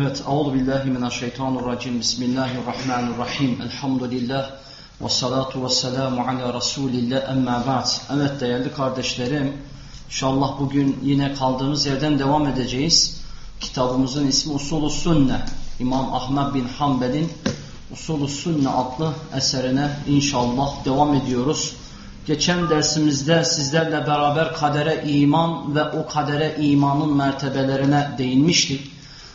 Evet, Euzu billahi mineşşeytanirracim. Bismillahirrahmanirrahim. Elhamdülillah ve salatu ve selamu ala Resulillah emma ba'd. Evet değerli kardeşlerim, inşallah bugün yine kaldığımız yerden devam edeceğiz. Kitabımızın ismi Usulü Sünne. İmam Ahmed bin Hanbel'in Usulü Sünne adlı eserine inşallah devam ediyoruz. Geçen dersimizde sizlerle beraber kadere iman ve o kadere imanın mertebelerine değinmiştik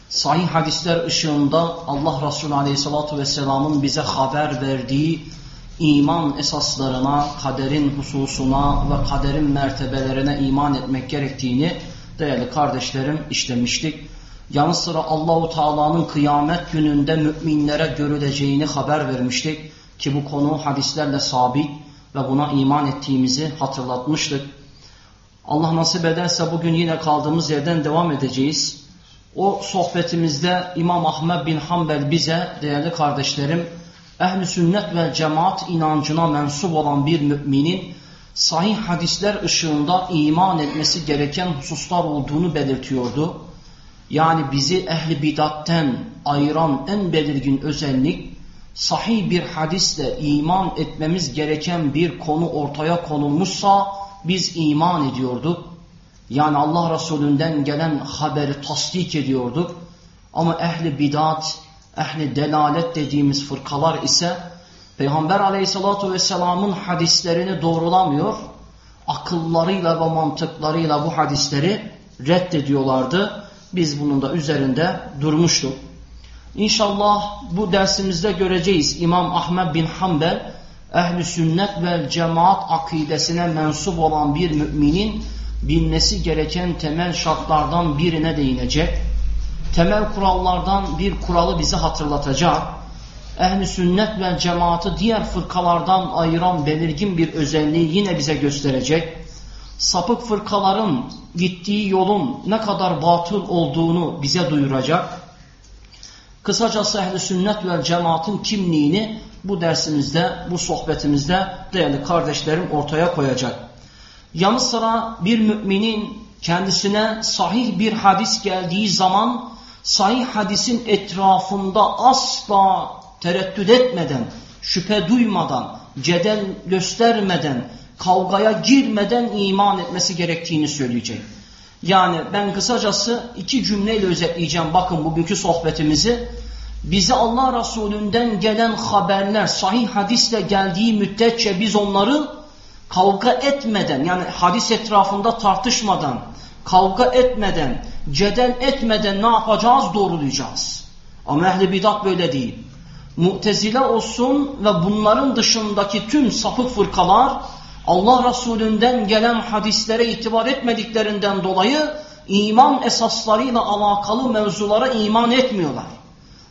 sahih hadisler ışığında Allah Resulü Aleyhisselatü Vesselam'ın bize haber verdiği iman esaslarına, kaderin hususuna ve kaderin mertebelerine iman etmek gerektiğini değerli kardeşlerim işlemiştik. Yanı sıra Allahu Teala'nın kıyamet gününde müminlere görüleceğini haber vermiştik ki bu konu hadislerle sabit ve buna iman ettiğimizi hatırlatmıştık. Allah nasip ederse bugün yine kaldığımız yerden devam edeceğiz. O sohbetimizde İmam Ahmed bin Hanbel bize değerli kardeşlerim ehli sünnet ve cemaat inancına mensup olan bir müminin sahih hadisler ışığında iman etmesi gereken hususlar olduğunu belirtiyordu. Yani bizi ehli bidatten ayıran en belirgin özellik sahih bir hadisle iman etmemiz gereken bir konu ortaya konulmuşsa biz iman ediyorduk. Yani Allah Resulü'nden gelen haberi tasdik ediyorduk. Ama ehli bidat, ehli delalet dediğimiz fırkalar ise Peygamber aleyhissalatu vesselamın hadislerini doğrulamıyor. Akıllarıyla ve mantıklarıyla bu hadisleri reddediyorlardı. Biz bunun da üzerinde durmuştuk. İnşallah bu dersimizde göreceğiz İmam Ahmed bin Hanbel ehli sünnet ve cemaat akidesine mensup olan bir müminin bilmesi gereken temel şartlardan birine değinecek. Temel kurallardan bir kuralı bize hatırlatacak. Ehli sünnet ve cemaati diğer fırkalardan ayıran belirgin bir özelliği yine bize gösterecek. Sapık fırkaların gittiği yolun ne kadar batıl olduğunu bize duyuracak. Kısacası ehli sünnet ve cemaatin kimliğini bu dersimizde, bu sohbetimizde değerli kardeşlerim ortaya koyacak. Yanı sıra bir müminin kendisine sahih bir hadis geldiği zaman sahih hadisin etrafında asla tereddüt etmeden, şüphe duymadan, cedel göstermeden, kavgaya girmeden iman etmesi gerektiğini söyleyecek. Yani ben kısacası iki cümleyle özetleyeceğim bakın bugünkü sohbetimizi. Bize Allah Resulü'nden gelen haberler sahih hadisle geldiği müddetçe biz onları kavga etmeden yani hadis etrafında tartışmadan, kavga etmeden, cedel etmeden ne yapacağız? Doğrulayacağız. Ama ehli bidat böyle değil. Mu'tezile olsun ve bunların dışındaki tüm sapık fırkalar Allah Resulü'nden gelen hadislere itibar etmediklerinden dolayı iman esaslarıyla alakalı mevzulara iman etmiyorlar.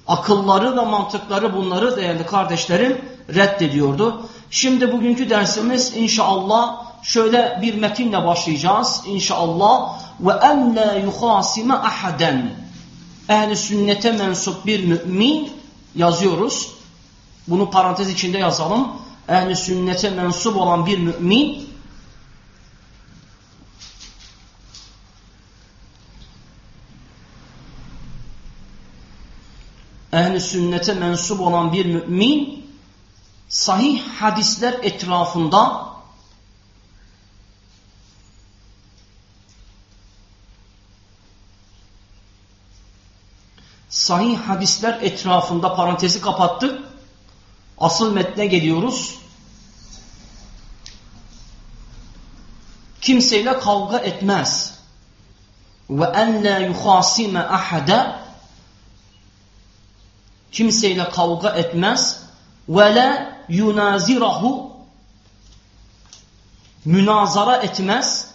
Akılları ve mantıkları bunları değerli kardeşlerim reddediyordu. Şimdi bugünkü dersimiz inşallah şöyle bir metinle başlayacağız. İnşallah ve en la yuhasime ahaden. Ehli sünnete mensup bir mümin yazıyoruz. Bunu parantez içinde yazalım. Ehli sünnete mensup olan bir mümin ehli sünnete mensup olan bir mümin sahih hadisler etrafında sahih hadisler etrafında parantezi kapattık. Asıl metne geliyoruz. Kimseyle kavga etmez. Ve en la yuhasime ahada kimseyle kavga etmez ve la yunazirahu münazara etmez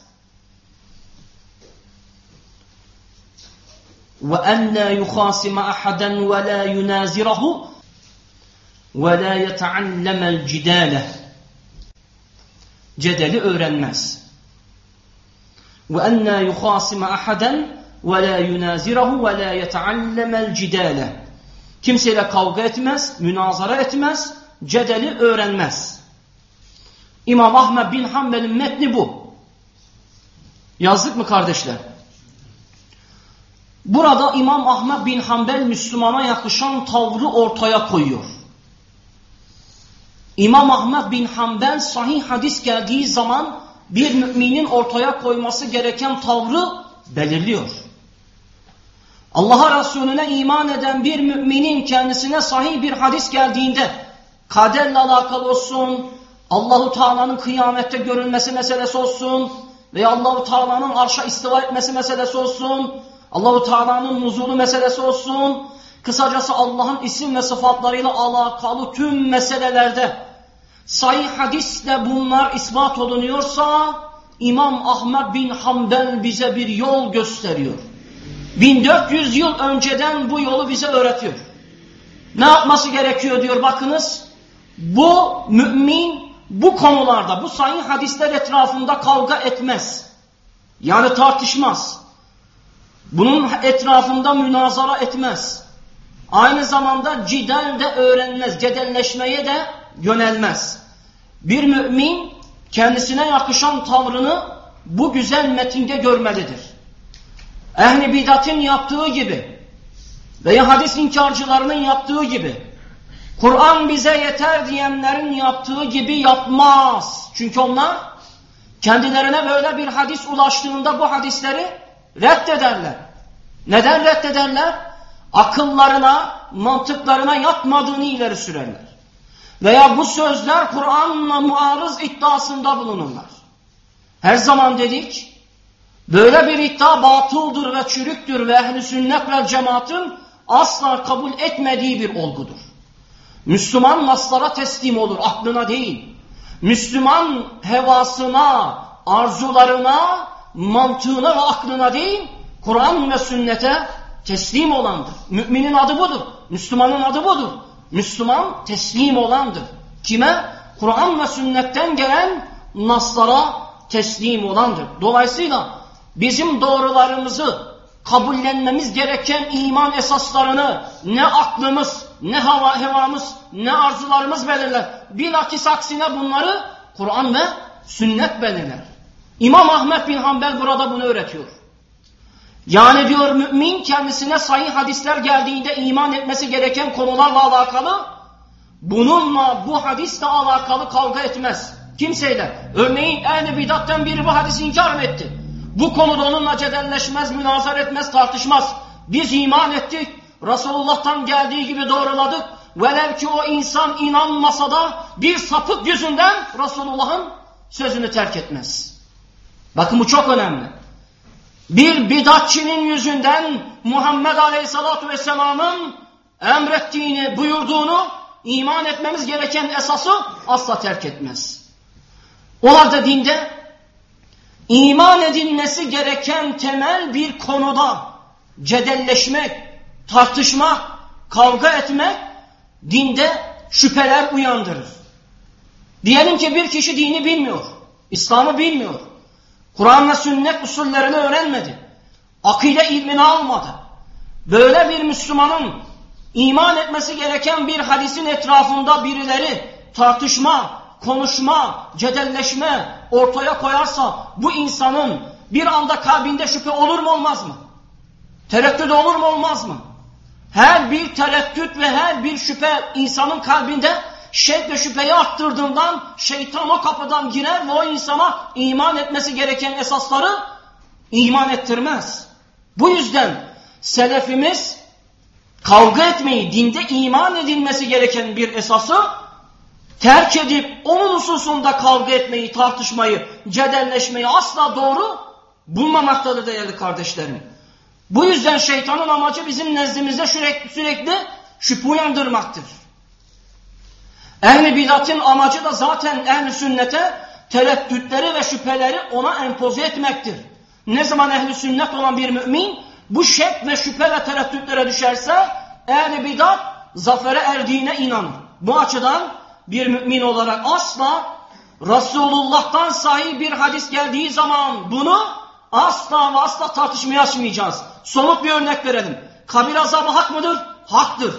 ve en la yukhasima ahadan ve la yunazirahu ve la yetaallemel cidale cedeli öğrenmez ve en la yukhasima ahadan ve la yunazirahu ve la yetaallemel cidale kimseyle kavga etmez, münazara etmez, cedeli öğrenmez. İmam Ahmed bin Hanbel'in metni bu. Yazdık mı kardeşler? Burada İmam Ahmet bin Hanbel Müslümana yakışan tavrı ortaya koyuyor. İmam Ahmet bin Hanbel sahih hadis geldiği zaman bir müminin ortaya koyması gereken tavrı belirliyor. Allah'a Resulüne iman eden bir müminin kendisine sahih bir hadis geldiğinde kaderle alakalı olsun, Allahu Teala'nın kıyamette görülmesi meselesi olsun veya Allahu Teala'nın arşa istiva etmesi meselesi olsun, Allahu Teala'nın nuzulu meselesi olsun, kısacası Allah'ın isim ve sıfatlarıyla alakalı tüm meselelerde sahih hadisle bunlar ispat olunuyorsa İmam Ahmed bin Hanbel bize bir yol gösteriyor. 1400 yıl önceden bu yolu bize öğretiyor. Ne yapması gerekiyor diyor bakınız. Bu mümin bu konularda bu sahih hadisler etrafında kavga etmez. Yani tartışmaz. Bunun etrafında münazara etmez. Aynı zamanda cidal de öğrenmez, cedelleşmeye de yönelmez. Bir mümin kendisine yakışan tavrını bu güzel metinde görmelidir. Ehli bidatın yaptığı gibi veya hadis inkarcılarının yaptığı gibi Kur'an bize yeter diyenlerin yaptığı gibi yapmaz. Çünkü onlar kendilerine böyle bir hadis ulaştığında bu hadisleri reddederler. Neden reddederler? Akıllarına, mantıklarına yatmadığını ileri sürerler. Veya bu sözler Kur'an'la muarız iddiasında bulunurlar. Her zaman dedik, böyle bir iddia batıldır ve çürüktür ve ehli sünnet ve cemaatin asla kabul etmediği bir olgudur. Müslüman naslara teslim olur, aklına değil. Müslüman hevasına, arzularına, mantığına ve aklına değil, Kur'an ve sünnete teslim olandır. Müminin adı budur. Müslümanın adı budur. Müslüman teslim olandır. Kime? Kur'an ve sünnetten gelen naslara teslim olandır. Dolayısıyla bizim doğrularımızı kabullenmemiz gereken iman esaslarını ne aklımız, ne hava hevamız, ne arzularımız belirler. Bilakis aksine bunları Kur'an ve sünnet belirler. İmam Ahmet bin Hanbel burada bunu öğretiyor. Yani diyor mümin kendisine sahih hadisler geldiğinde iman etmesi gereken konularla alakalı bununla bu hadisle alakalı kavga etmez. Kimseyle. Örneğin ehli bidattan biri bu hadisi inkar mı etti? Bu konuda onunla cedelleşmez, münazar etmez, tartışmaz. Biz iman ettik. Resulullah'tan geldiği gibi doğruladık. Velev ki o insan inanmasa da bir sapık yüzünden Resulullah'ın sözünü terk etmez. Bakın bu çok önemli. Bir bidatçinin yüzünden Muhammed Aleyhisselatü Vesselam'ın emrettiğini, buyurduğunu iman etmemiz gereken esası asla terk etmez. O halde dinde iman edilmesi gereken temel bir konuda cedelleşmek, tartışmak, kavga etmek dinde şüpheler uyandırır. Diyelim ki bir kişi dini bilmiyor, İslam'ı bilmiyor. Kur'an ve sünnet usullerini öğrenmedi. Akide ilmini almadı. Böyle bir Müslümanın iman etmesi gereken bir hadisin etrafında birileri tartışma, konuşma, cedelleşme ortaya koyarsa bu insanın bir anda kalbinde şüphe olur mu olmaz mı? Tereddüt olur mu olmaz mı? Her bir tereddüt ve her bir şüphe insanın kalbinde şek ve şüpheyi arttırdığından şeytan o kapıdan girer ve o insana iman etmesi gereken esasları iman ettirmez. Bu yüzden selefimiz kavga etmeyi, dinde iman edilmesi gereken bir esası terk edip onun hususunda kavga etmeyi, tartışmayı, cedelleşmeyi asla doğru bulmamaktadır değerli kardeşlerim. Bu yüzden şeytanın amacı bizim nezdimizde sürekli, sürekli şüphe uyandırmaktır. Ehli bidatın amacı da zaten ehli sünnete tereddütleri ve şüpheleri ona empoze etmektir. Ne zaman ehli sünnet olan bir mümin bu şek ve şüphe ve tereddütlere düşerse ehli bidat zafere erdiğine inanır. Bu açıdan bir mümin olarak asla Resulullah'tan sahih bir hadis geldiği zaman bunu asla ve asla tartışmaya açmayacağız. Somut bir örnek verelim. Kabir azabı hak mıdır? Haktır.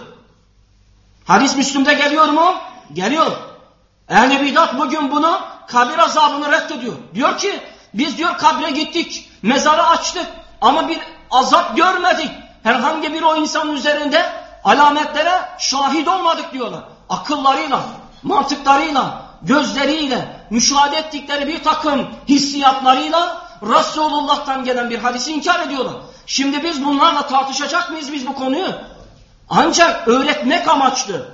Hadis Müslüm'de geliyor mu? Geliyor. Ehli bidat bugün bunu kabir azabını reddediyor. Diyor ki biz diyor kabre gittik, mezarı açtık ama bir azap görmedik. Herhangi bir o insanın üzerinde alametlere şahit olmadık diyorlar. Akıllarıyla, mantıklarıyla, gözleriyle, müşahede ettikleri bir takım hissiyatlarıyla Resulullah'tan gelen bir hadisi inkar ediyorlar. Şimdi biz bunlarla tartışacak mıyız biz bu konuyu? Ancak öğretmek amaçlı,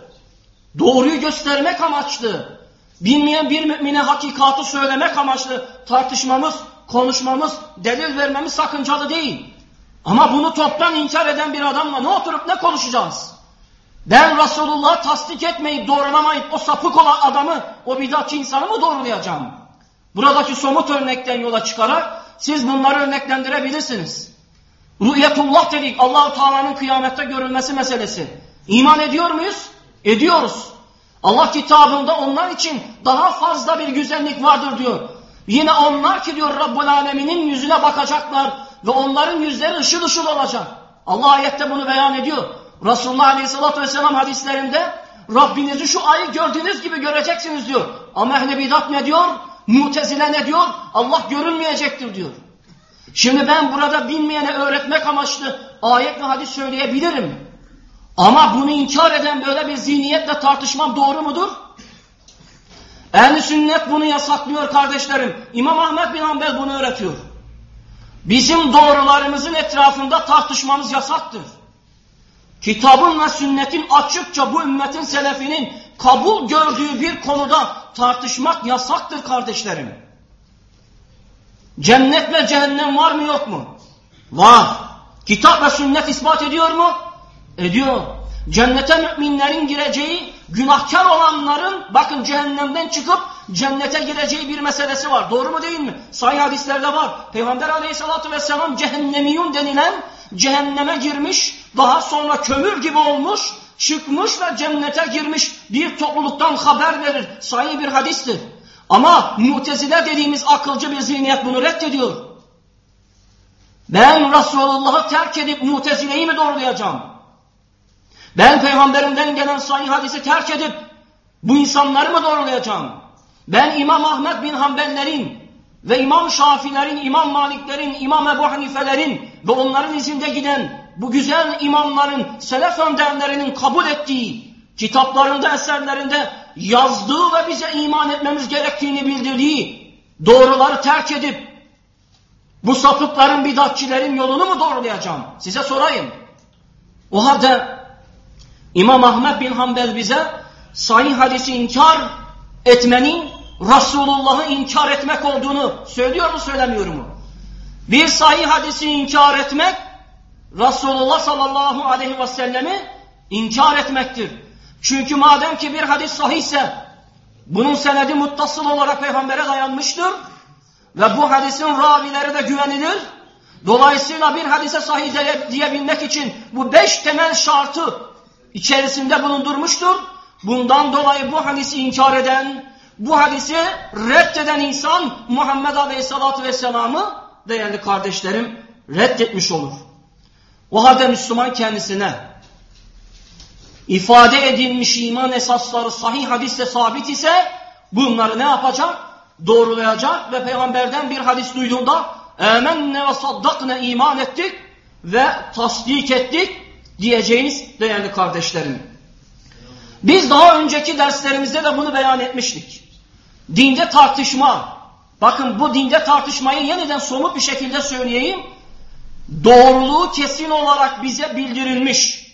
doğruyu göstermek amaçlı, bilmeyen bir mümine hakikatı söylemek amaçlı tartışmamız, konuşmamız, delil vermemiz sakıncalı değil. Ama bunu toptan inkar eden bir adamla ne oturup ne konuşacağız? Ben Resulullah'ı tasdik etmeyip doğrulamayıp o sapık olan adamı, o bidatçı insanı mı doğrulayacağım? Buradaki somut örnekten yola çıkarak siz bunları örneklendirebilirsiniz. Rü'yetullah dedik Allahu Teala'nın kıyamette görülmesi meselesi. İman ediyor muyuz? Ediyoruz. Allah kitabında onlar için daha fazla bir güzellik vardır diyor. Yine onlar ki diyor Rabbul Alemin'in yüzüne bakacaklar ve onların yüzleri ışıl ışıl olacak. Allah ayette bunu beyan ediyor. Resulullah Aleyhisselatü Vesselam hadislerinde Rabbinizi şu ayı gördüğünüz gibi göreceksiniz diyor. Ama ehli bidat ne diyor? Mutezile ne diyor? Allah görünmeyecektir diyor. Şimdi ben burada bilmeyene öğretmek amaçlı ayet ve hadis söyleyebilirim. Ama bunu inkar eden böyle bir zihniyetle tartışmam doğru mudur? Ehl-i sünnet bunu yasaklıyor kardeşlerim. İmam Ahmet bin Hanbel bunu öğretiyor. Bizim doğrularımızın etrafında tartışmamız yasaktır. Kitabın ve sünnetin açıkça bu ümmetin selefinin kabul gördüğü bir konuda tartışmak yasaktır kardeşlerim. Cennet ve cehennem var mı yok mu? Var. Kitap ve sünnet ispat ediyor mu? Ediyor. Cennete müminlerin gireceği, günahkar olanların bakın cehennemden çıkıp cennete gireceği bir meselesi var. Doğru mu değil mi? Sahih hadislerde var. Peygamber aleyhissalatü vesselam cehennemiyun denilen cehenneme girmiş, daha sonra kömür gibi olmuş, çıkmış ve cennete girmiş bir topluluktan haber verir. Sahih bir hadistir. Ama mutezile dediğimiz akılcı bir zihniyet bunu reddediyor. Ben Resulullah'ı terk edip mutezileyi mi doğrulayacağım? Ben peygamberimden gelen sahih hadisi terk edip bu insanları mı doğrulayacağım? Ben İmam Ahmet bin Hanbellerin ve İmam Şafilerin, İmam Maliklerin, İmam Ebu Hanifelerin ve onların izinde giden bu güzel imamların, selef önderlerinin kabul ettiği kitaplarında, eserlerinde yazdığı ve bize iman etmemiz gerektiğini bildirdiği doğruları terk edip bu sapıkların, bidatçilerin yolunu mu doğrulayacağım? Size sorayım. O halde İmam Ahmet bin Hanbel bize sahih hadisi inkar etmenin Resulullah'ı inkar etmek olduğunu söylüyor mu söylemiyor mu? Bir sahih hadisi inkar etmek Resulullah sallallahu aleyhi ve sellemi inkar etmektir. Çünkü madem ki bir hadis sahihse bunun senedi muttasıl olarak peygambere dayanmıştır ve bu hadisin ravileri de güvenilir. Dolayısıyla bir hadise sahih diyebilmek için bu beş temel şartı içerisinde bulundurmuştur. Bundan dolayı bu hadisi inkar eden, bu hadisi reddeden insan Muhammed Aleyhisselatü Vesselam'ı değerli kardeşlerim reddetmiş olur. O halde Müslüman kendisine ifade edilmiş iman esasları sahih hadiste sabit ise bunları ne yapacak? Doğrulayacak ve peygamberden bir hadis duyduğunda emenne ve saddakne iman ettik ve tasdik ettik diyeceğiniz değerli kardeşlerim. Biz daha önceki derslerimizde de bunu beyan etmiştik. Dinde tartışma, bakın bu dinde tartışmayı yeniden somut bir şekilde söyleyeyim. Doğruluğu kesin olarak bize bildirilmiş,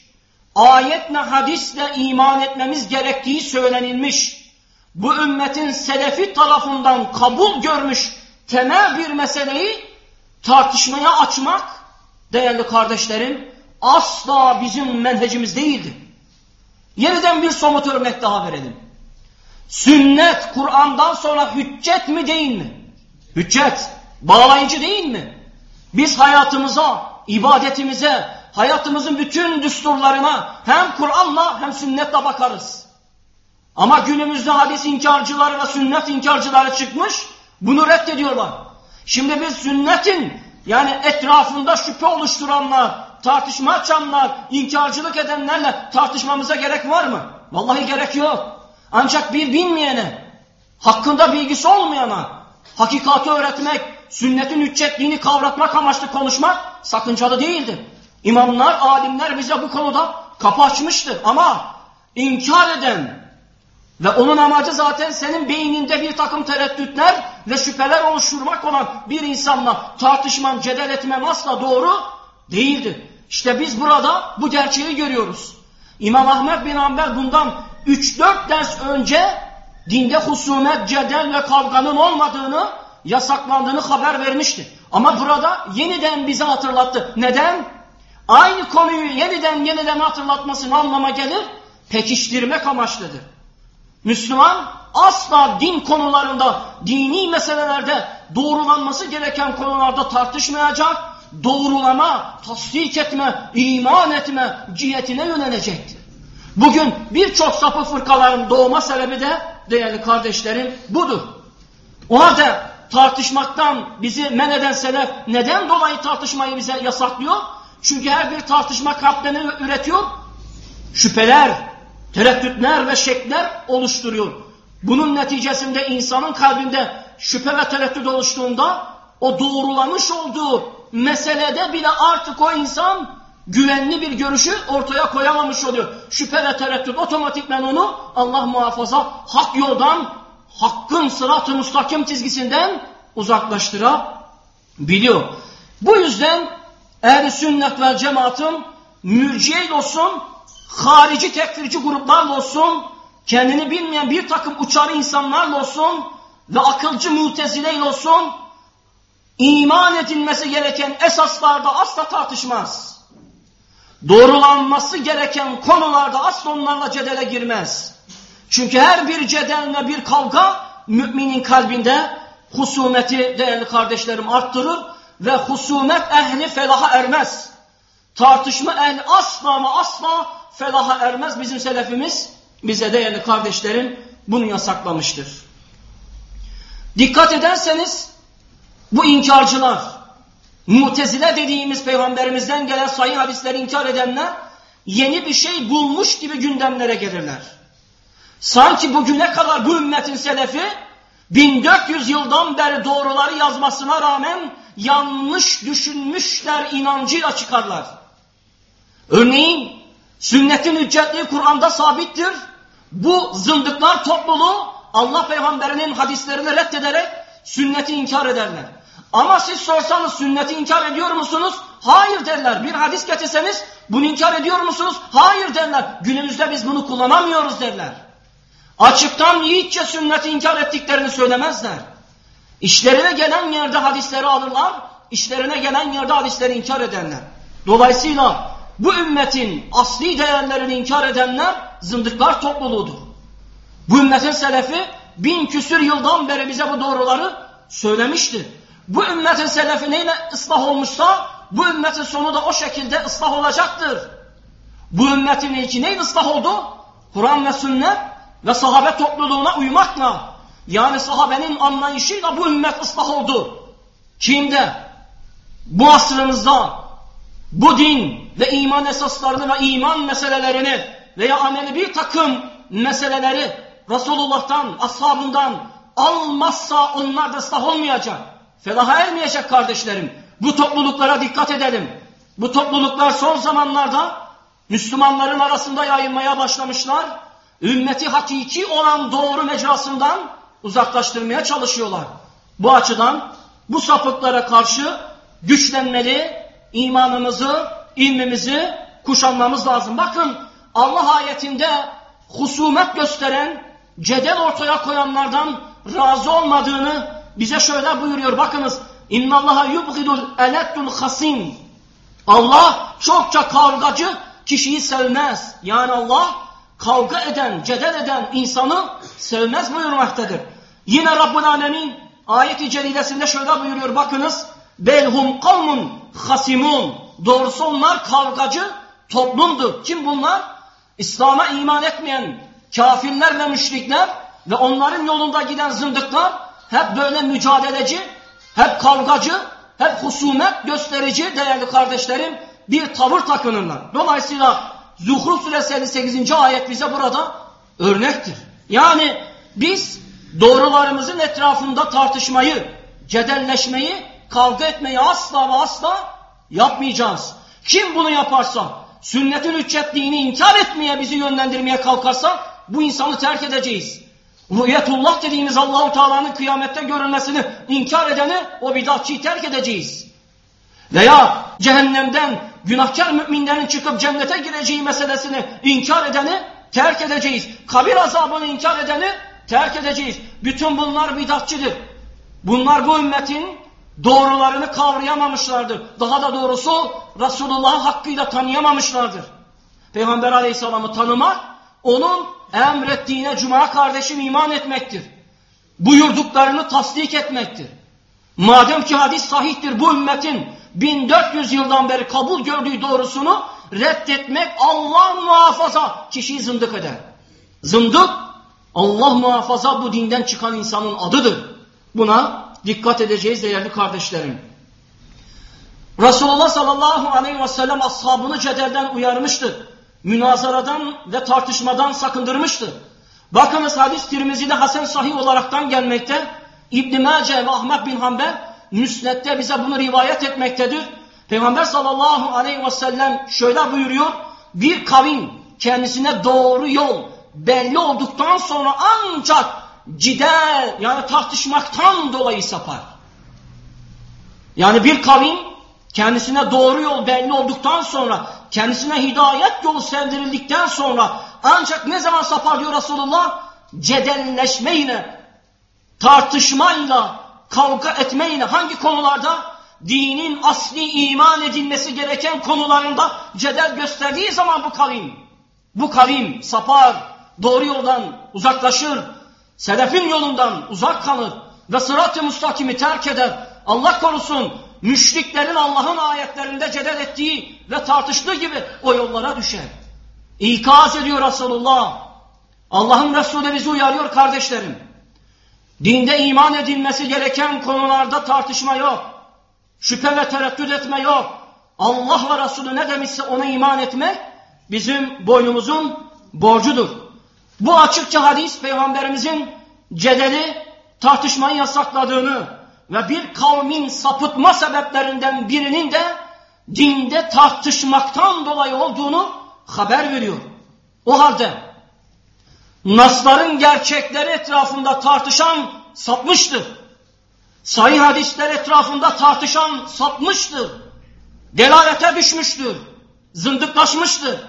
ayetle hadisle iman etmemiz gerektiği söylenilmiş, bu ümmetin selefi tarafından kabul görmüş temel bir meseleyi tartışmaya açmak, değerli kardeşlerim, asla bizim menhecimiz değildi. Yeniden bir somut örnek daha verelim. Sünnet Kur'an'dan sonra hüccet mi değil mi? Hüccet, bağlayıcı değil mi? Biz hayatımıza, ibadetimize, hayatımızın bütün düsturlarına hem Kur'an'la hem sünnetle bakarız. Ama günümüzde hadis inkarcıları ve sünnet inkarcıları çıkmış, bunu reddediyorlar. Şimdi biz sünnetin yani etrafında şüphe oluşturanlar, tartışma açanlar, inkarcılık edenlerle tartışmamıza gerek var mı? Vallahi gerek yok. Ancak bir bilmeyene, hakkında bilgisi olmayana, hakikati öğretmek, sünnetin hüccetliğini kavratmak amaçlı konuşmak sakıncalı değildir. İmamlar, alimler bize bu konuda kapı açmıştır. Ama inkar eden ve onun amacı zaten senin beyninde bir takım tereddütler ve şüpheler oluşturmak olan bir insanla tartışman, cedel etmen asla doğru değildir. İşte biz burada bu gerçeği görüyoruz. İmam Ahmet bin Hanbel bundan 3-4 ders önce dinde husumet, cedel ve kavganın olmadığını, yasaklandığını haber vermişti. Ama burada yeniden bize hatırlattı. Neden? Aynı konuyu yeniden yeniden hatırlatmasının anlama gelir, pekiştirmek amaçlıdır. Müslüman asla din konularında, dini meselelerde doğrulanması gereken konularda tartışmayacak, doğrulama, tasdik etme, iman etme cihetine yönelecektir. Bugün birçok sapı fırkaların doğma sebebi de değerli kardeşlerim budur. Ona da tartışmaktan bizi men eden selef neden dolayı tartışmayı bize yasaklıyor? Çünkü her bir tartışma kalplerini üretiyor. Şüpheler, tereddütler ve şekler oluşturuyor. Bunun neticesinde insanın kalbinde şüphe ve tereddüt oluştuğunda o doğrulamış olduğu meselede bile artık o insan güvenli bir görüşü ortaya koyamamış oluyor. Şüphe ve tereddüt otomatikmen onu Allah muhafaza hak yoldan, hakkın sırat-ı müstakim çizgisinden uzaklaştırabiliyor. Bu yüzden ehl sünnet ve cemaatın mürciye olsun, harici tekfirci gruplarla olsun, kendini bilmeyen bir takım uçarı insanlarla olsun ve akılcı mutezileyle olsun, iman edilmesi gereken esaslarda asla tartışmaz. Doğrulanması gereken konularda asla onlarla cedele girmez. Çünkü her bir cedel ve bir kavga müminin kalbinde husumeti değerli kardeşlerim arttırır ve husumet ehli felaha ermez. Tartışma ehli asla ama asla felaha ermez. Bizim selefimiz bize değerli kardeşlerim bunu yasaklamıştır. Dikkat ederseniz bu inkarcılar, mutezile dediğimiz peygamberimizden gelen sayı hadisleri inkar edenler yeni bir şey bulmuş gibi gündemlere gelirler. Sanki bugüne kadar bu ümmetin selefi 1400 yıldan beri doğruları yazmasına rağmen yanlış düşünmüşler inancıyla çıkarlar. Örneğin sünnetin hüccetliği Kur'an'da sabittir. Bu zındıklar topluluğu Allah peygamberinin hadislerini reddederek sünneti inkar ederler. Ama siz sorsanız sünneti inkar ediyor musunuz? Hayır derler. Bir hadis getirseniz bunu inkar ediyor musunuz? Hayır derler. Günümüzde biz bunu kullanamıyoruz derler. Açıktan yiğitçe sünneti inkar ettiklerini söylemezler. İşlerine gelen yerde hadisleri alırlar, işlerine gelen yerde hadisleri inkar edenler. Dolayısıyla bu ümmetin asli değerlerini inkar edenler zındıklar topluluğudur. Bu ümmetin selefi bin küsür yıldan beri bize bu doğruları söylemiştir. Bu ümmetin selefi neyle ıslah olmuşsa bu ümmetin sonu da o şekilde ıslah olacaktır. Bu ümmetin ilki neyle ıslah oldu? Kur'an ve sünnet ve sahabe topluluğuna uymakla yani sahabenin anlayışıyla bu ümmet ıslah oldu. Kimde? Bu asrımızda bu din ve iman esaslarını ve iman meselelerini veya ameli bir takım meseleleri Resulullah'tan, ashabından almazsa onlar da ıslah olmayacak. Felaha ermeyecek kardeşlerim. Bu topluluklara dikkat edelim. Bu topluluklar son zamanlarda Müslümanların arasında yayılmaya başlamışlar. Ümmeti hakiki olan doğru mecrasından uzaklaştırmaya çalışıyorlar. Bu açıdan bu sapıklara karşı güçlenmeli, imanımızı, ilmimizi kuşanmamız lazım. Bakın Allah ayetinde husumet gösteren, cedel ortaya koyanlardan razı olmadığını bize şöyle buyuruyor. Bakınız İnnallaha yubghidul elettul hasim. Allah çokça kavgacı kişiyi sevmez. Yani Allah kavga eden, cedel eden insanı sevmez buyurmaktadır. Yine Rabbul Alemin ayet-i celilesinde şöyle buyuruyor bakınız. Belhum kavmun hasimun. Doğrusu onlar kavgacı toplumdur. Kim bunlar? İslam'a iman etmeyen kafirler ve müşrikler ve onların yolunda giden zındıklar hep böyle mücadeleci, hep kavgacı, hep husumet gösterici değerli kardeşlerim bir tavır takınırlar. Dolayısıyla Zuhruf suresi 58. ayet bize burada örnektir. Yani biz doğrularımızın etrafında tartışmayı, cedelleşmeyi, kavga etmeyi asla ve asla yapmayacağız. Kim bunu yaparsa, sünnetin hüccetliğini inkar etmeye, bizi yönlendirmeye kalkarsa bu insanı terk edeceğiz. Rüyetullah dediğimiz Allahu Teala'nın kıyamette görülmesini inkar edeni o bidatçıyı terk edeceğiz. Veya cehennemden günahkar müminlerin çıkıp cennete gireceği meselesini inkar edeni terk edeceğiz. Kabir azabını inkar edeni terk edeceğiz. Bütün bunlar bidatçıdır. Bunlar bu ümmetin doğrularını kavrayamamışlardır. Daha da doğrusu Resulullah'ı hakkıyla tanıyamamışlardır. Peygamber aleyhisselamı tanımak, onun emrettiğine cuma kardeşim iman etmektir. Buyurduklarını tasdik etmektir. Madem ki hadis sahihtir bu ümmetin 1400 yıldan beri kabul gördüğü doğrusunu reddetmek Allah muhafaza kişiyi zındık eder. Zındık Allah muhafaza bu dinden çıkan insanın adıdır. Buna dikkat edeceğiz değerli kardeşlerim. Resulullah sallallahu aleyhi ve sellem ashabını cedelden uyarmıştır. Münazaradan ve tartışmadan sakındırmıştır. Bakınız hadis Tirmizi'de Hasan Sahih olaraktan gelmekte. İbn-i Mace ve Ahmet bin Hanbel Müsned'de bize bunu rivayet etmektedir. Peygamber sallallahu aleyhi ve sellem şöyle buyuruyor. Bir kavim kendisine doğru yol belli olduktan sonra ancak cidel yani tartışmaktan dolayı sapar. Yani bir kavim kendisine doğru yol belli olduktan sonra kendisine hidayet yolu sevdirildikten sonra ancak ne zaman sapar diyor Resulullah? Cedelleşmeyle, tartışmayla, kavga etmeyle hangi konularda? Dinin asli iman edilmesi gereken konularında cedel gösterdiği zaman bu kavim, bu kavim sapar, doğru yoldan uzaklaşır, selefin yolundan uzak kalır ve sırat-ı mustakimi terk eder. Allah korusun müşriklerin Allah'ın ayetlerinde cedel ettiği ve tartıştığı gibi o yollara düşer. İkaz ediyor Resulullah. Allah'ın Resulü bizi uyarıyor kardeşlerim. Dinde iman edilmesi gereken konularda tartışma yok. Şüphe ve tereddüt etme yok. Allah ve Resulü ne demişse ona iman etmek bizim boynumuzun borcudur. Bu açıkça hadis peygamberimizin cedeli tartışmayı yasakladığını ve bir kavmin sapıtma sebeplerinden birinin de dinde tartışmaktan dolayı olduğunu haber veriyor. O halde nasların gerçekleri etrafında tartışan sapmıştır. Sahih hadisler etrafında tartışan sapmıştır. Delalete düşmüştür. Zındıklaşmıştır.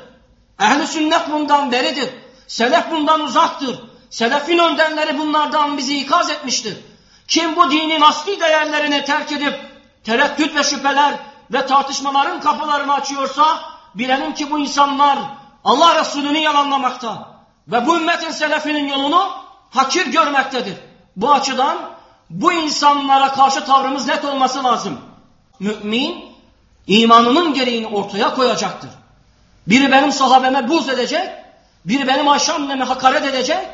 Ehli sünnet bundan beridir. Selef bundan uzaktır. Selefin önderleri bunlardan bizi ikaz etmiştir. Kim bu dinin asli değerlerini terk edip tereddüt ve şüpheler ve tartışmaların kapılarını açıyorsa bilelim ki bu insanlar Allah Resulü'nü yalanlamakta ve bu ümmetin selefinin yolunu hakir görmektedir. Bu açıdan bu insanlara karşı tavrımız net olması lazım. Mümin imanının gereğini ortaya koyacaktır. Biri benim sahabeme buz edecek, biri benim Ayşe annemi hakaret edecek.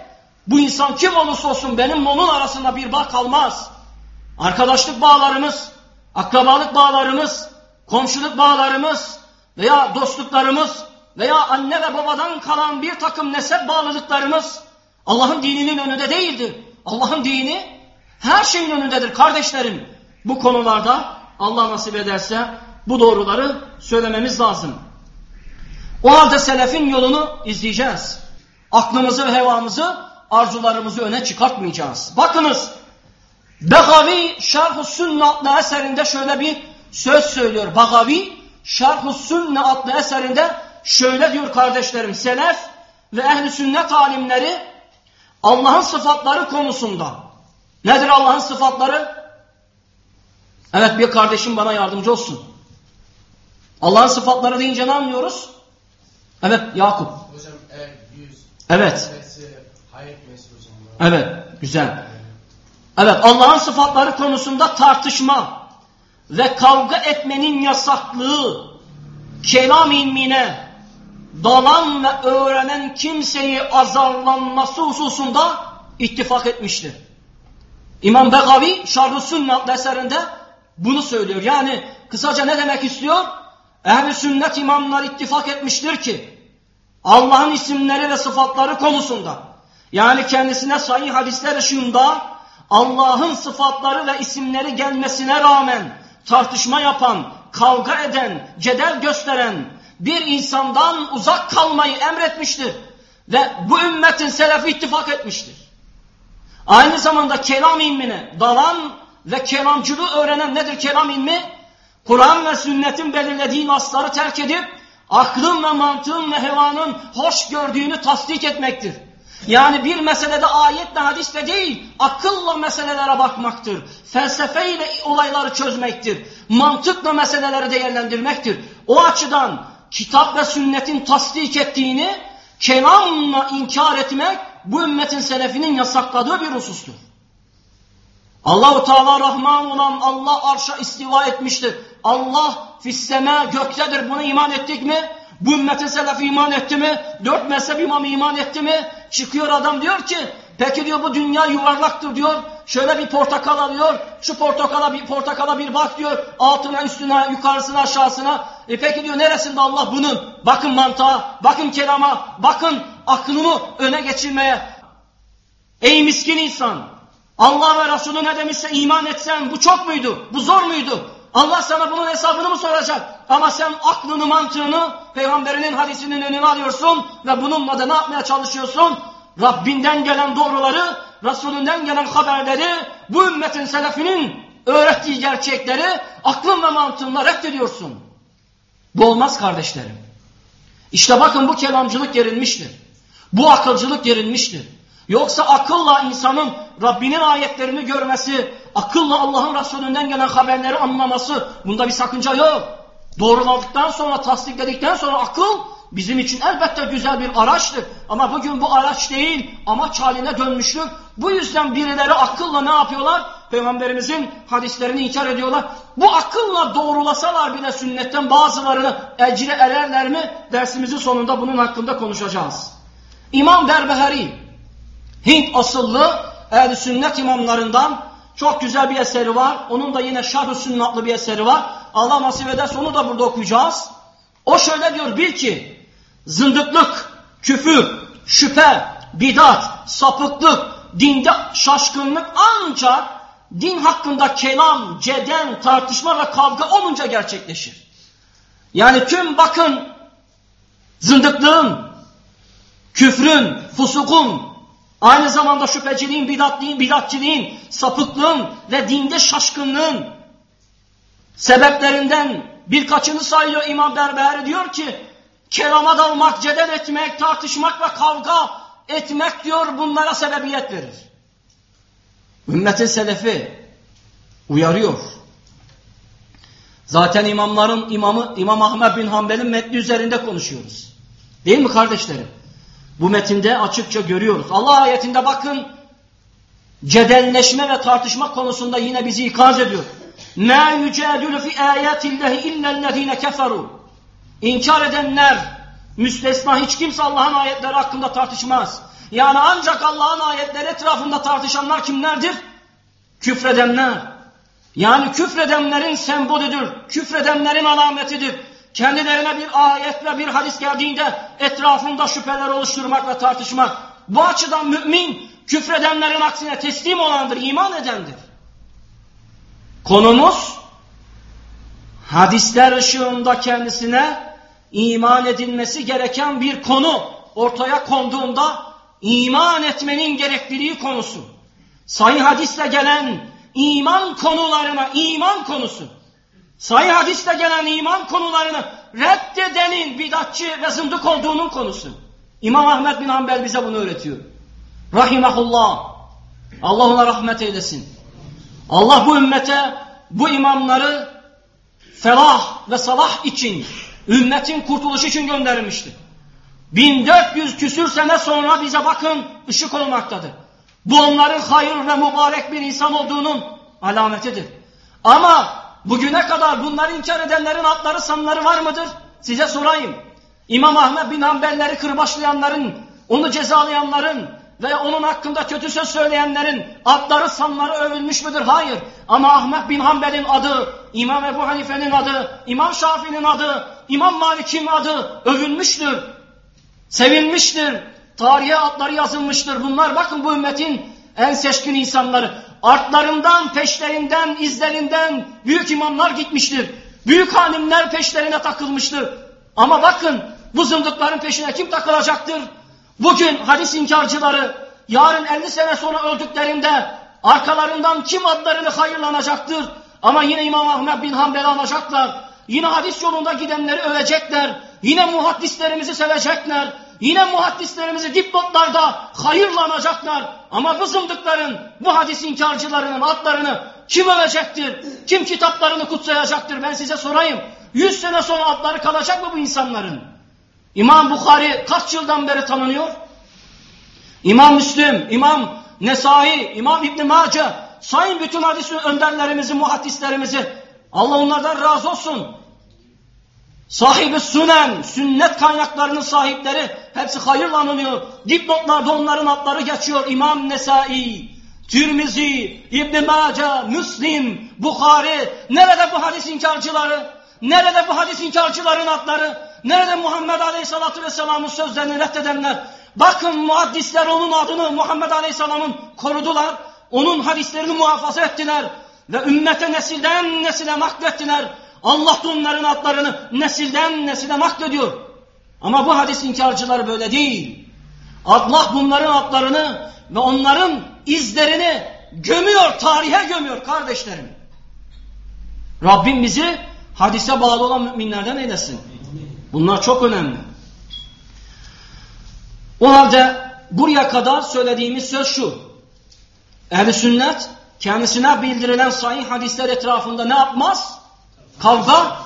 Bu insan kim olursa olsun benim onun arasında bir bağ kalmaz. Arkadaşlık bağlarımız, akrabalık bağlarımız, komşuluk bağlarımız veya dostluklarımız veya anne ve babadan kalan bir takım nesep bağlılıklarımız Allah'ın dininin önünde değildir. Allah'ın dini her şeyin önündedir kardeşlerim. Bu konularda Allah nasip ederse bu doğruları söylememiz lazım. O halde selefin yolunu izleyeceğiz. Aklımızı ve hevamızı, arzularımızı öne çıkartmayacağız. Bakınız, Begavi Şerh-ı Sünne adlı eserinde şöyle bir söz söylüyor. Begavi Şerh-ı Sünne adlı eserinde şöyle diyor kardeşlerim. Selef ve ehli sünnet alimleri Allah'ın sıfatları konusunda nedir Allah'ın sıfatları? Evet bir kardeşim bana yardımcı olsun. Allah'ın sıfatları deyince ne anlıyoruz? Evet Yakup. Hocam el, yüz, Evet. sesi, hayır etmesi hocam. Evet güzel. Evet Allah'ın sıfatları konusunda tartışma ve kavga etmenin yasaklığı kelam ilmine dalan ve öğrenen kimseyi azarlanması hususunda ittifak etmiştir. İmam Begavi Şarh-ı Sünnet eserinde bunu söylüyor. Yani kısaca ne demek istiyor? Ehl-i sünnet imamlar ittifak etmiştir ki Allah'ın isimleri ve sıfatları konusunda yani kendisine sahih hadisler ışığında Allah'ın sıfatları ve isimleri gelmesine rağmen tartışma yapan, kavga eden, cedel gösteren bir insandan uzak kalmayı emretmiştir. Ve bu ümmetin selefi ittifak etmiştir. Aynı zamanda kelam ilmine dalan ve kelamcılığı öğrenen nedir kelam ilmi? Kur'an ve sünnetin belirlediği nasları terk edip aklın ve mantığın ve hevanın hoş gördüğünü tasdik etmektir. Yani bir meselede ayetle hadisle değil, akılla meselelere bakmaktır. Felsefeyle olayları çözmektir. Mantıkla meseleleri değerlendirmektir. O açıdan kitap ve sünnetin tasdik ettiğini kelamla inkar etmek bu ümmetin selefinin yasakladığı bir husustur. Allahu Teala Rahman olan Allah arşa istiva etmiştir. Allah fisseme göktedir. Buna iman ettik mi? Bu ümmetin selefi iman etti mi? Dört mezhep imamı iman etti mi? Çıkıyor adam diyor ki peki diyor bu dünya yuvarlaktır diyor. Şöyle bir portakal alıyor. Şu portakala bir portakala bir bak diyor. Altına, üstüne, yukarısına, aşağısına. E peki diyor neresinde Allah bunun? Bakın mantığa, bakın kelama, bakın aklını öne geçirmeye. Ey miskin insan! Allah ve Resulü ne demişse iman etsen bu çok muydu? Bu zor muydu? Allah sana bunun hesabını mı soracak? Ama sen aklını mantığını peygamberinin hadisinin önüne alıyorsun ve bununla da ne yapmaya çalışıyorsun? Rabbinden gelen doğruları, Resulünden gelen haberleri, bu ümmetin selefinin öğrettiği gerçekleri aklın ve mantığınla reddediyorsun. Bu olmaz kardeşlerim. İşte bakın bu kelamcılık gerilmiştir. Bu akılcılık gerilmiştir. Yoksa akılla insanın Rabbinin ayetlerini görmesi, akılla Allah'ın Resulünden gelen haberleri anlaması bunda bir sakınca yok. Doğruladıktan sonra, tasdikledikten sonra akıl bizim için elbette güzel bir araçtır. Ama bugün bu araç değil, amaç haline dönmüştür. Bu yüzden birileri akılla ne yapıyorlar? Peygamberimizin hadislerini inkar ediyorlar. Bu akılla doğrulasalar bile sünnetten bazılarını ecre ererler mi? Dersimizin sonunda bunun hakkında konuşacağız. İmam Berbehari, Hint asıllı ehl sünnet imamlarından çok güzel bir eseri var. Onun da yine Şerh-ü Sünnatlı bir eseri var. Allah nasip ederse onu da burada okuyacağız. O şöyle diyor bil ki zındıklık, küfür, şüphe, bidat, sapıklık, dinde şaşkınlık ancak din hakkında kelam, ceden, tartışma ve kavga olunca gerçekleşir. Yani tüm bakın zındıklığın, küfrün, fusukun, Aynı zamanda şüpheciliğin, bidatliğin, bidatçiliğin, sapıklığın ve dinde şaşkınlığın sebeplerinden birkaçını sayıyor İmam Berberi diyor ki kelama dalmak, cedel etmek, tartışmak ve kavga etmek diyor bunlara sebebiyet verir. Ümmetin selefi uyarıyor. Zaten imamların imamı İmam Ahmed bin Hanbel'in metni üzerinde konuşuyoruz. Değil mi kardeşlerim? Bu metinde açıkça görüyoruz. Allah ayetinde bakın cedelleşme ve tartışma konusunda yine bizi ikaz ediyor. مَا يُجَادُلُ فِي آيَاتِ اللّٰهِ اِلَّا الَّذ۪ينَ كَفَرُوا İnkar edenler, müstesna hiç kimse Allah'ın ayetleri hakkında tartışmaz. Yani ancak Allah'ın ayetleri etrafında tartışanlar kimlerdir? Küfredenler. Yani küfredenlerin sembolüdür, küfredenlerin alametidir kendilerine bir ayet ve bir hadis geldiğinde etrafında şüpheler oluşturmak ve tartışmak. Bu açıdan mümin küfredenlerin aksine teslim olandır, iman edendir. Konumuz hadisler ışığında kendisine iman edilmesi gereken bir konu ortaya konduğunda iman etmenin gerekliliği konusu. Sayı hadisle gelen iman konularına iman konusu. Sahih hadiste gelen iman konularını reddedenin bidatçı ve zındık olduğunun konusu. İmam Ahmet bin Hanbel bize bunu öğretiyor. Rahimahullah. Allah ona rahmet eylesin. Allah bu ümmete bu imamları felah ve salah için, ümmetin kurtuluşu için göndermiştir. 1400 küsür sene sonra bize bakın ışık olmaktadır. Bu onların hayır ve mübarek bir insan olduğunun alametidir. Ama Bugüne kadar bunları inkar edenlerin adları sanları var mıdır? Size sorayım. İmam Ahmet bin Hanbelleri kırbaçlayanların, onu cezalayanların ve onun hakkında kötü söz söyleyenlerin adları sanları övülmüş müdür? Hayır. Ama Ahmet bin Hanbel'in adı, İmam Ebu Hanife'nin adı, İmam Şafii'nin adı, İmam Malik'in adı övülmüştür. Sevilmiştir. Tarihe adları yazılmıştır. Bunlar bakın bu ümmetin en seçkin insanları. Artlarından, peşlerinden, izlerinden büyük imamlar gitmiştir. Büyük alimler peşlerine takılmıştı. Ama bakın bu zındıkların peşine kim takılacaktır? Bugün hadis inkarcıları yarın 50 sene sonra öldüklerinde arkalarından kim adlarını hayırlanacaktır? Ama yine İmam Ahmet bin Hanbel'i alacaklar. Yine hadis yolunda gidenleri övecekler. Yine muhaddislerimizi sevecekler. Yine muhaddislerimizi dipnotlarda hayırlanacaklar. Ama bu zındıkların, bu hadis inkarcılarının adlarını kim övecektir? Kim kitaplarını kutsayacaktır? Ben size sorayım. Yüz sene sonra adları kalacak mı bu insanların? İmam Bukhari kaç yıldan beri tanınıyor? İmam Müslim, İmam Nesai, İmam İbn Mace, sayın bütün hadis önderlerimizi, muhaddislerimizi. Allah onlardan razı olsun. Sahibi sünen, sünnet kaynaklarının sahipleri hepsi hayırla anılıyor. Dipnotlarda onların adları geçiyor. İmam Nesai, Tirmizi, İbn Mace, Müslim, Bukhari. Nerede bu hadis inkarcıları? Nerede bu hadis inkarcıların adları? Nerede Muhammed Aleyhisselatü Vesselam'ın sözlerini reddedenler? Bakın muhaddisler onun adını Muhammed Aleyhisselam'ın korudular. Onun hadislerini muhafaza ettiler. Ve ümmete nesilden nesile naklettiler. Allah da onların adlarını nesilden nesile naklediyor. Ama bu hadis inkarcıları böyle değil. Allah bunların adlarını ve onların izlerini gömüyor, tarihe gömüyor kardeşlerim. Rabbim bizi hadise bağlı olan müminlerden eylesin. Bunlar çok önemli. O halde buraya kadar söylediğimiz söz şu. Ehl-i sünnet kendisine bildirilen sahih hadisler etrafında ne yapmaz? Kavga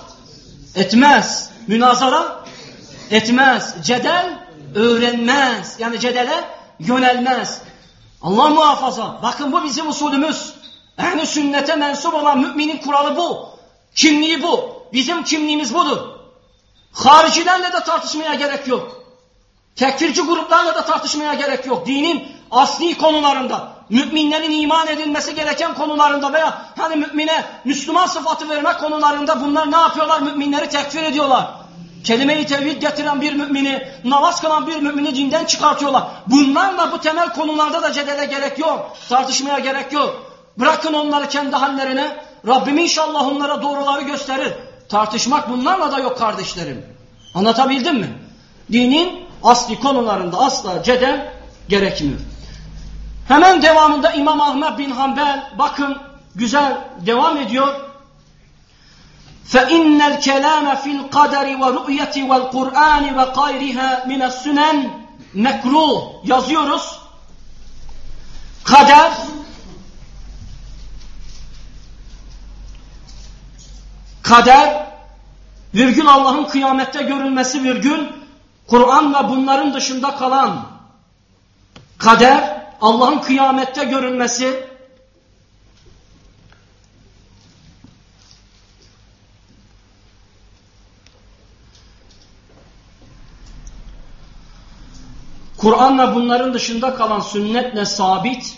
etmez. Münazara etmez. Cedel öğrenmez. Yani cedele yönelmez. Allah muhafaza. Bakın bu bizim usulümüz. Ehl-i sünnete mensup olan müminin kuralı bu. Kimliği bu. Bizim kimliğimiz budur. Haricilerle de tartışmaya gerek yok. Tekfirci gruplarla da tartışmaya gerek yok. Dinin asli konularında, müminlerin iman edilmesi gereken konularında veya hani mümine Müslüman sıfatı verme konularında bunlar ne yapıyorlar? Müminleri tekfir ediyorlar. Kelime-i tevhid getiren bir mümini, namaz kılan bir mümini dinden çıkartıyorlar. Bunlarla bu temel konularda da cedele gerek yok. Tartışmaya gerek yok. Bırakın onları kendi hallerine. Rabbim inşallah onlara doğruları gösterir. Tartışmak bunlarla da yok kardeşlerim. Anlatabildim mi? Dinin asli konularında asla cedel gerekmiyor. Hemen devamında İmam Ahmet bin Hanbel bakın güzel devam ediyor. فَاِنَّ الْكَلَامَ فِي الْقَدَرِ وَرُؤْيَةِ وَالْقُرْآنِ وَقَيْرِهَا مِنَ السُّنَنِ mekruh yazıyoruz. Kader kader virgül Allah'ın kıyamette görülmesi virgül Kur'an'la bunların dışında kalan kader Allah'ın kıyamette görülmesi Kur'an'la bunların dışında kalan sünnetle sabit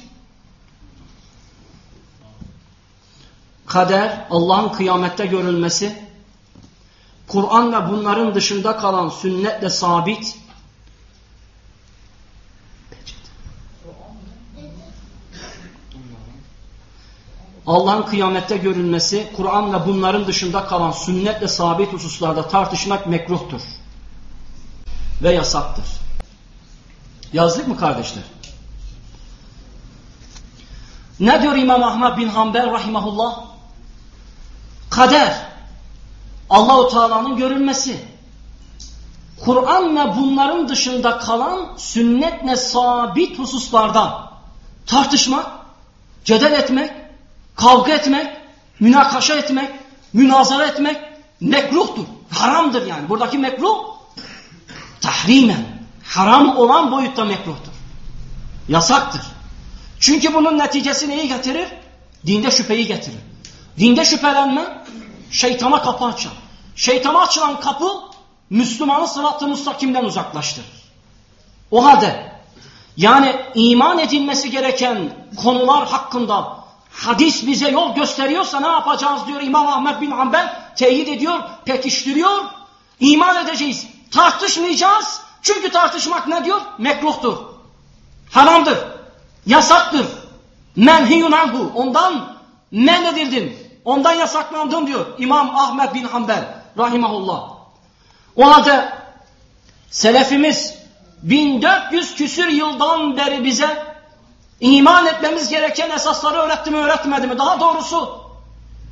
kader, Allah'ın kıyamette görülmesi, Kur'an'la bunların dışında kalan sünnetle sabit, Allah'ın kıyamette görülmesi, Kur'an'la bunların dışında kalan sünnetle sabit hususlarda tartışmak mekruhtur ve yasaktır. Yazdık mı kardeşler? Ne diyor İmam Ahmed bin Hanbel rahimahullah? Kader, Allahu Teala'nın görülmesi. Kur'an'la bunların dışında kalan sünnetle sabit hususlarda tartışmak, cedel etmek, kavga etmek, münakaşa etmek, münazara etmek mekruhtur. Haramdır yani. Buradaki mekruh tahrimen haram olan boyutta mekruhtur. Yasaktır. Çünkü bunun neticesi neyi getirir? Dinde şüpheyi getirir. Dinde şüphelenme şeytana kapı açar. Şeytana açılan kapı Müslümanı sırat-ı müstakimden uzaklaştırır. O halde yani iman edilmesi gereken konular hakkında hadis bize yol gösteriyorsa ne yapacağız diyor İmam Ahmet bin Hanbel teyit ediyor, pekiştiriyor. İman edeceğiz. Tartışmayacağız. Çünkü tartışmak ne diyor? Mekruhtur. Haramdır. Yasaktır. Menhiyun anhu. Ondan men edildin. Ondan yasaklandım diyor İmam Ahmet bin Hanbel rahimahullah. O halde selefimiz 1400 küsür yıldan beri bize iman etmemiz gereken esasları öğretti mi öğretmedi mi? Daha doğrusu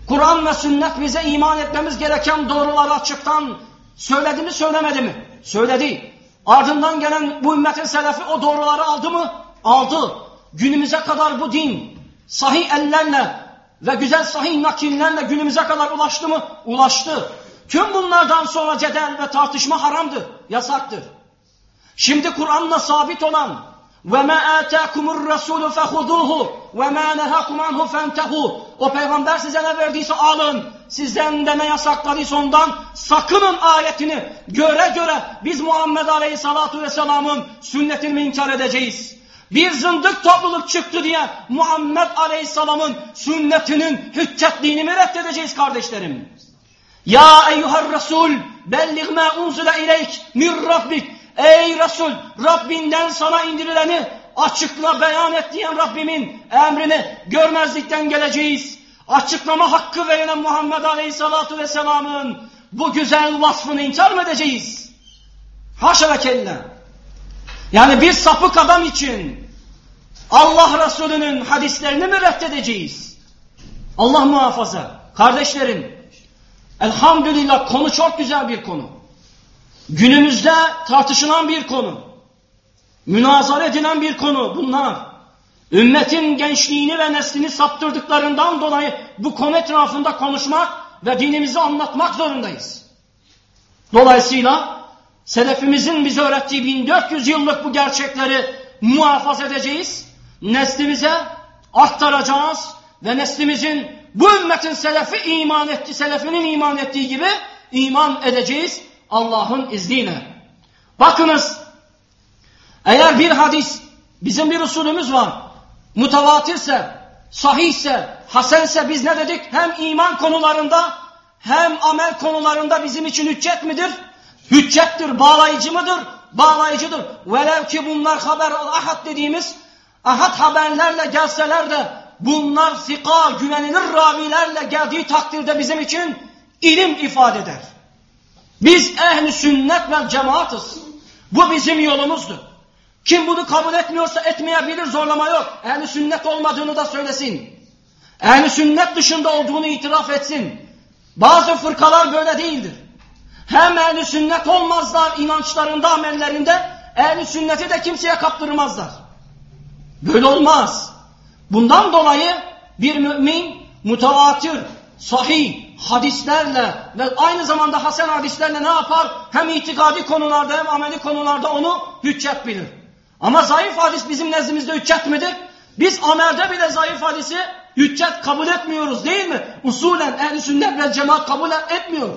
Kur'an ve sünnet bize iman etmemiz gereken doğruları açıktan söyledi mi söylemedi mi? Söyledi. Ardından gelen bu ümmetin selefi o doğruları aldı mı? Aldı. Günümüze kadar bu din sahih ellerle ve güzel sahih nakillerle günümüze kadar ulaştı mı? Ulaştı. Tüm bunlardan sonra cedel ve tartışma haramdır, yasaktır. Şimdi Kur'an'la sabit olan ataakumur rasul fehuduhu ve ma nehakum anhu fentehu. O peygamber size ne verdiyse alın. Sizden de ne yasakladıysa ondan sakının ayetini göre göre biz Muhammed Aleyhissalatu Vesselam'ın sünnetini inkar edeceğiz? Bir zındık topluluk çıktı diye Muhammed Aleyhisselam'ın sünnetinin hüccetliğini mi reddedeceğiz kardeşlerim? Ya eyyuhar Resul bellig ma unzile ileyk min rabbik Ey Resul Rabbinden sana indirileni açıkla beyan et diyen Rabbimin emrini görmezlikten geleceğiz. Açıklama hakkı verilen Muhammed Aleyhissalatu Vesselam'ın bu güzel vasfını inkar mı edeceğiz? Haşa ve kella. Yani bir sapık adam için Allah Resulü'nün hadislerini mi reddedeceğiz? Allah muhafaza. Kardeşlerim, elhamdülillah konu çok güzel bir konu. Günümüzde tartışılan bir konu. Münazara edilen bir konu bunlar. Ümmetin gençliğini ve neslini saptırdıklarından dolayı bu konu etrafında konuşmak ve dinimizi anlatmak zorundayız. Dolayısıyla selefimizin bize öğrettiği 1400 yıllık bu gerçekleri muhafaza edeceğiz. Neslimize aktaracağız ve neslimizin bu ümmetin selefi iman etti, selefinin iman ettiği gibi iman edeceğiz. Allah'ın izniyle. Bakınız eğer bir hadis bizim bir usulümüz var. Mutavatirse, sahihse, hasense biz ne dedik? Hem iman konularında hem amel konularında bizim için hüccet midir? Hüccettir, bağlayıcı mıdır? Bağlayıcıdır. Velev ki bunlar haber ahad dediğimiz ahad haberlerle gelseler de bunlar sika, güvenilir ravilerle geldiği takdirde bizim için ilim ifade eder. Biz ehli sünnet ve cemaatız. Bu bizim yolumuzdur. Kim bunu kabul etmiyorsa etmeyebilir zorlama yok. Ehli sünnet olmadığını da söylesin. Ehli sünnet dışında olduğunu itiraf etsin. Bazı fırkalar böyle değildir. Hem ehli sünnet olmazlar inançlarında, amellerinde, ehli sünneti de kimseye kaptırmazlar. Böyle olmaz. Bundan dolayı bir mümin mutavatir, sahih, hadislerle ve aynı zamanda hasen hadislerle ne yapar? Hem itikadi konularda hem ameli konularda onu hüccet bilir. Ama zayıf hadis bizim nezdimizde hüccet midir? Biz amelde bile zayıf hadisi hüccet kabul etmiyoruz değil mi? Usulen ehl sünnet ve cemaat kabul etmiyor.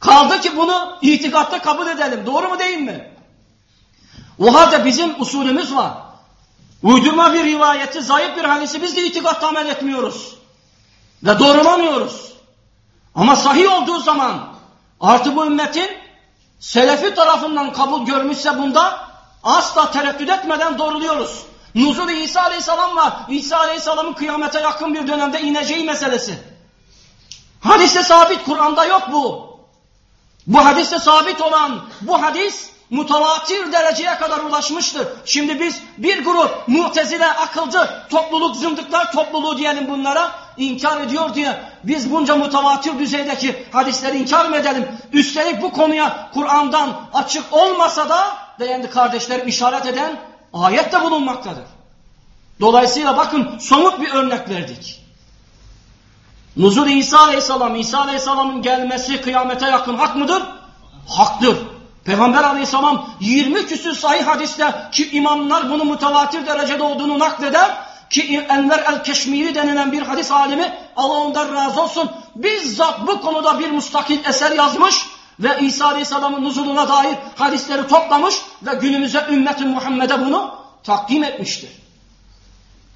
Kaldı ki bunu itikatta kabul edelim. Doğru mu değil mi? O halde bizim usulümüz var. Uydurma bir rivayeti, zayıf bir hadisi biz de itikatta amel etmiyoruz. Ve doğrulamıyoruz. Ama sahih olduğu zaman artı bu ümmetin selefi tarafından kabul görmüşse bunda asla tereddüt etmeden doğruluyoruz. Nuzul İsa Aleyhisselam var. İsa Aleyhisselam'ın kıyamete yakın bir dönemde ineceği meselesi. Hadiste sabit, Kur'an'da yok bu. Bu hadiste sabit olan bu hadis mutavatir dereceye kadar ulaşmıştır. Şimdi biz bir grup mutezile, akılcı, topluluk, zındıklar topluluğu diyelim bunlara inkar ediyor diye biz bunca mutavatir düzeydeki hadisleri inkar mı edelim? Üstelik bu konuya Kur'an'dan açık olmasa da değerli kardeşlerim işaret eden ayet de bulunmaktadır. Dolayısıyla bakın somut bir örnek verdik. Nuzul İsa Aleyhisselam, İsa Aleyhisselam'ın gelmesi kıyamete yakın hak mıdır? Haktır. Peygamber aleyhisselam 20 küsür sahih hadiste ki imamlar bunu mutavatir derecede olduğunu nakleder ki Enver el-Keşmiri denilen bir hadis alimi Allah ondan razı olsun bizzat bu konuda bir mustakil eser yazmış ve İsa Aleyhisselam'ın nuzuluna dair hadisleri toplamış ve günümüze ümmetin Muhammed'e bunu takdim etmiştir.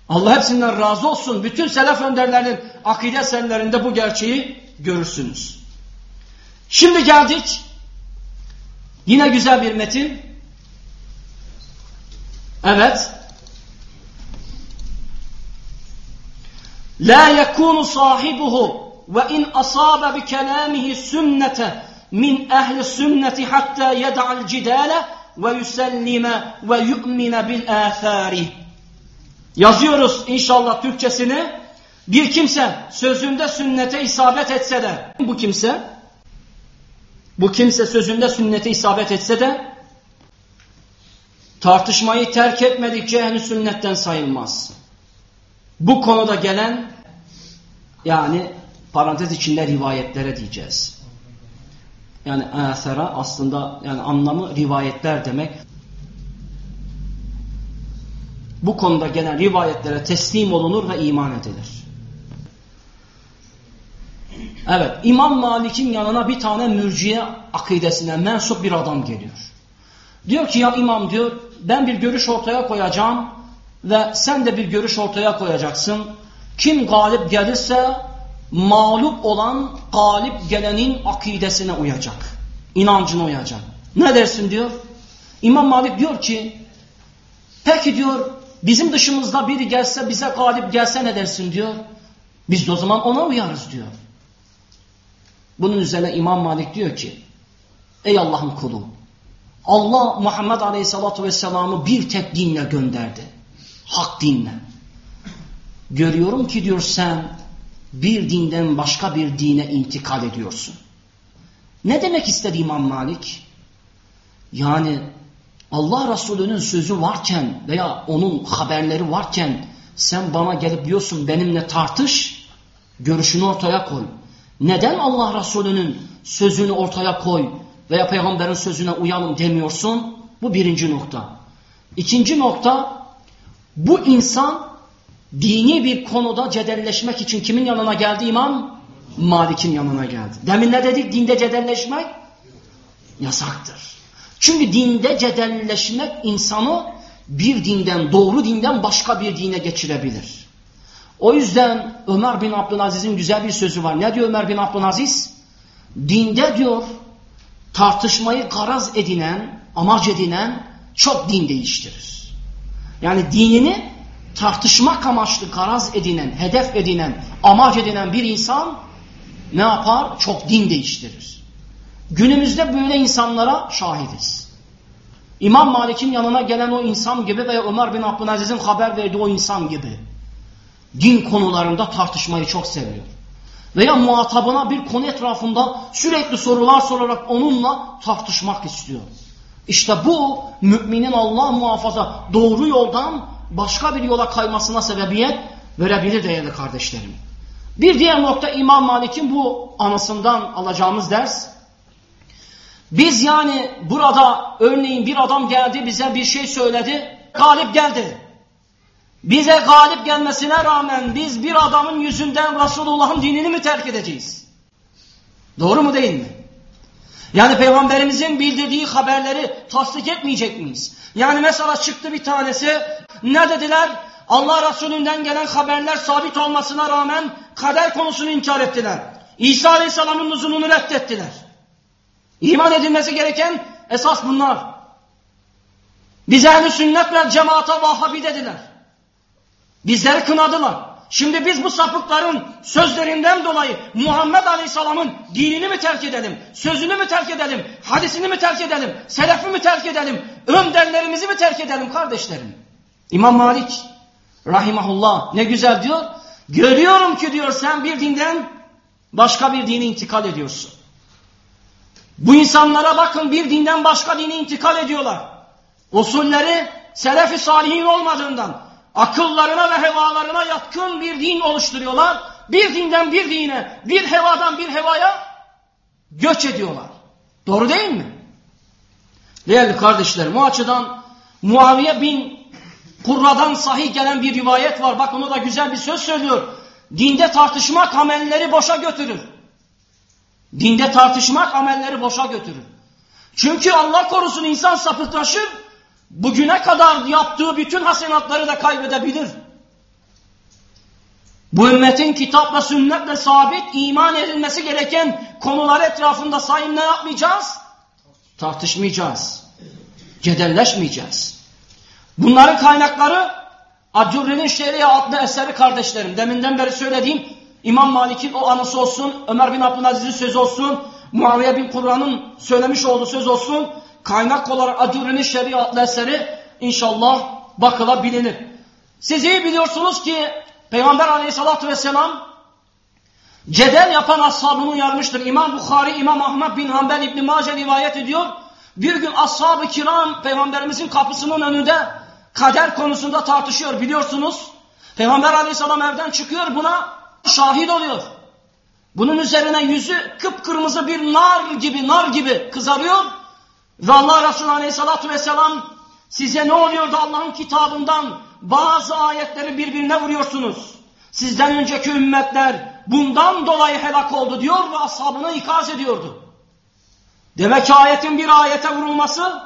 Allah hepsinden razı olsun. Bütün selef önderlerinin akide eserlerinde bu gerçeği görürsünüz. Şimdi geldik Yine güzel bir metin. Evet. La yekunu sahibuhu ve in asabe bi kelamihi sünnete min ehli sünneti hatta yeda'al cidale ve yüsellime ve yu'mine bil âthâri. Yazıyoruz inşallah Türkçesini. Bir kimse sözünde sünnete isabet etse de bu kimse bu kimse sözünde sünnete isabet etse de tartışmayı terk etmedikçe henüz sünnetten sayılmaz. Bu konuda gelen yani parantez içinde rivayetlere diyeceğiz. Yani asera aslında yani anlamı rivayetler demek. Bu konuda gelen rivayetlere teslim olunur ve iman edilir. Evet, İmam Malik'in yanına bir tane mürciye akidesine mensup bir adam geliyor. Diyor ki ya imam diyor, ben bir görüş ortaya koyacağım ve sen de bir görüş ortaya koyacaksın. Kim galip gelirse mağlup olan galip gelenin akidesine uyacak. inancına uyacak. Ne dersin diyor. İmam Malik diyor ki peki diyor bizim dışımızda biri gelse bize galip gelse ne dersin diyor. Biz de o zaman ona uyarız diyor. Bunun üzerine İmam Malik diyor ki ey Allah'ın kulu Allah Muhammed Aleyhisselatü Vesselam'ı bir tek dinle gönderdi. Hak dinle. Görüyorum ki diyor sen bir dinden başka bir dine intikal ediyorsun. Ne demek istedi İmam Malik? Yani Allah Resulü'nün sözü varken veya onun haberleri varken sen bana gelip diyorsun benimle tartış, görüşünü ortaya koy. Neden Allah Resulü'nün sözünü ortaya koy veya peygamberin sözüne uyalım demiyorsun? Bu birinci nokta. İkinci nokta, bu insan dini bir konuda cedelleşmek için kimin yanına geldi imam? Malik'in yanına geldi. Demin ne dedik? Dinde cedelleşmek yasaktır. Çünkü dinde cedelleşmek insanı bir dinden, doğru dinden başka bir dine geçirebilir. O yüzden Ömer bin Abdülaziz'in güzel bir sözü var. Ne diyor Ömer bin Abdülaziz? Dinde diyor tartışmayı garaz edinen, amaç edinen çok din değiştirir. Yani dinini tartışmak amaçlı garaz edinen, hedef edinen, amaç edinen bir insan ne yapar? Çok din değiştirir. Günümüzde böyle insanlara şahidiz. İmam Malik'in yanına gelen o insan gibi veya Ömer bin Abdülaziz'in haber verdiği o insan gibi din konularında tartışmayı çok seviyor. Veya muhatabına bir konu etrafında sürekli sorular sorarak onunla tartışmak istiyor. İşte bu müminin Allah muhafaza doğru yoldan başka bir yola kaymasına sebebiyet verebilir değerli kardeşlerim. Bir diğer nokta İmam Malik'in bu anısından alacağımız ders. Biz yani burada örneğin bir adam geldi bize bir şey söyledi, galip geldi. Bize galip gelmesine rağmen biz bir adamın yüzünden Resulullah'ın dinini mi terk edeceğiz? Doğru mu değil mi? Yani peygamberimizin bildirdiği haberleri tasdik etmeyecek miyiz? Yani mesela çıktı bir tanesi ne dediler? Allah Resulü'nden gelen haberler sabit olmasına rağmen kader konusunu inkar ettiler. İsa Aleyhisselam'ın nuzulunu reddettiler. İman edilmesi gereken esas bunlar. Biz ehl sünnet ve cemaata Vahabi dediler. Bizleri kınadılar. Şimdi biz bu sapıkların sözlerinden dolayı Muhammed Aleyhisselam'ın dinini mi terk edelim? Sözünü mü terk edelim? Hadisini mi terk edelim? Selefi mi terk edelim? Önderlerimizi mi terk edelim kardeşlerim? İmam Malik rahimahullah ne güzel diyor. Görüyorum ki diyor sen bir dinden başka bir dine intikal ediyorsun. Bu insanlara bakın bir dinden başka dine intikal ediyorlar. Usulleri selefi salihin olmadığından akıllarına ve hevalarına yatkın bir din oluşturuyorlar. Bir dinden bir dine, bir hevadan bir hevaya göç ediyorlar. Doğru değil mi? Değerli kardeşlerim o açıdan Muaviye bin Kurra'dan sahih gelen bir rivayet var. Bak onu da güzel bir söz söylüyor. Dinde tartışmak amelleri boşa götürür. Dinde tartışmak amelleri boşa götürür. Çünkü Allah korusun insan sapıklaşır bugüne kadar yaptığı bütün hasenatları da kaybedebilir. Bu ümmetin kitapla sünnetle sabit iman edilmesi gereken konular etrafında sayın ne yapmayacağız? Tartışmayacağız. Cedelleşmeyeceğiz. Bunların kaynakları Acurri'nin Şeriye adlı eseri kardeşlerim. Deminden beri söylediğim İmam Malik'in o anısı olsun, Ömer bin Abdülaziz'in sözü olsun, Muaviye bin Kur'an'ın söylemiş olduğu söz olsun, kaynak olarak Acuri'nin şeriatlı eseri inşallah bakılabilir. Siz iyi biliyorsunuz ki Peygamber aleyhissalatü vesselam cedel yapan ashabını uyarmıştır. İmam Bukhari, İmam Ahmet bin Hanbel İbn Mace rivayet ediyor. Bir gün ashab-ı kiram peygamberimizin kapısının önünde kader konusunda tartışıyor biliyorsunuz. Peygamber aleyhisselam evden çıkıyor buna şahit oluyor. Bunun üzerine yüzü kıpkırmızı bir nar gibi nar gibi kızarıyor. Ve Allah Resulü aleyhissalatü vesselam size ne oluyor da Allah'ın kitabından bazı ayetleri birbirine vuruyorsunuz. Sizden önceki ümmetler bundan dolayı helak oldu diyor ve ashabını ikaz ediyordu. Demek ki ayetin bir ayete vurulması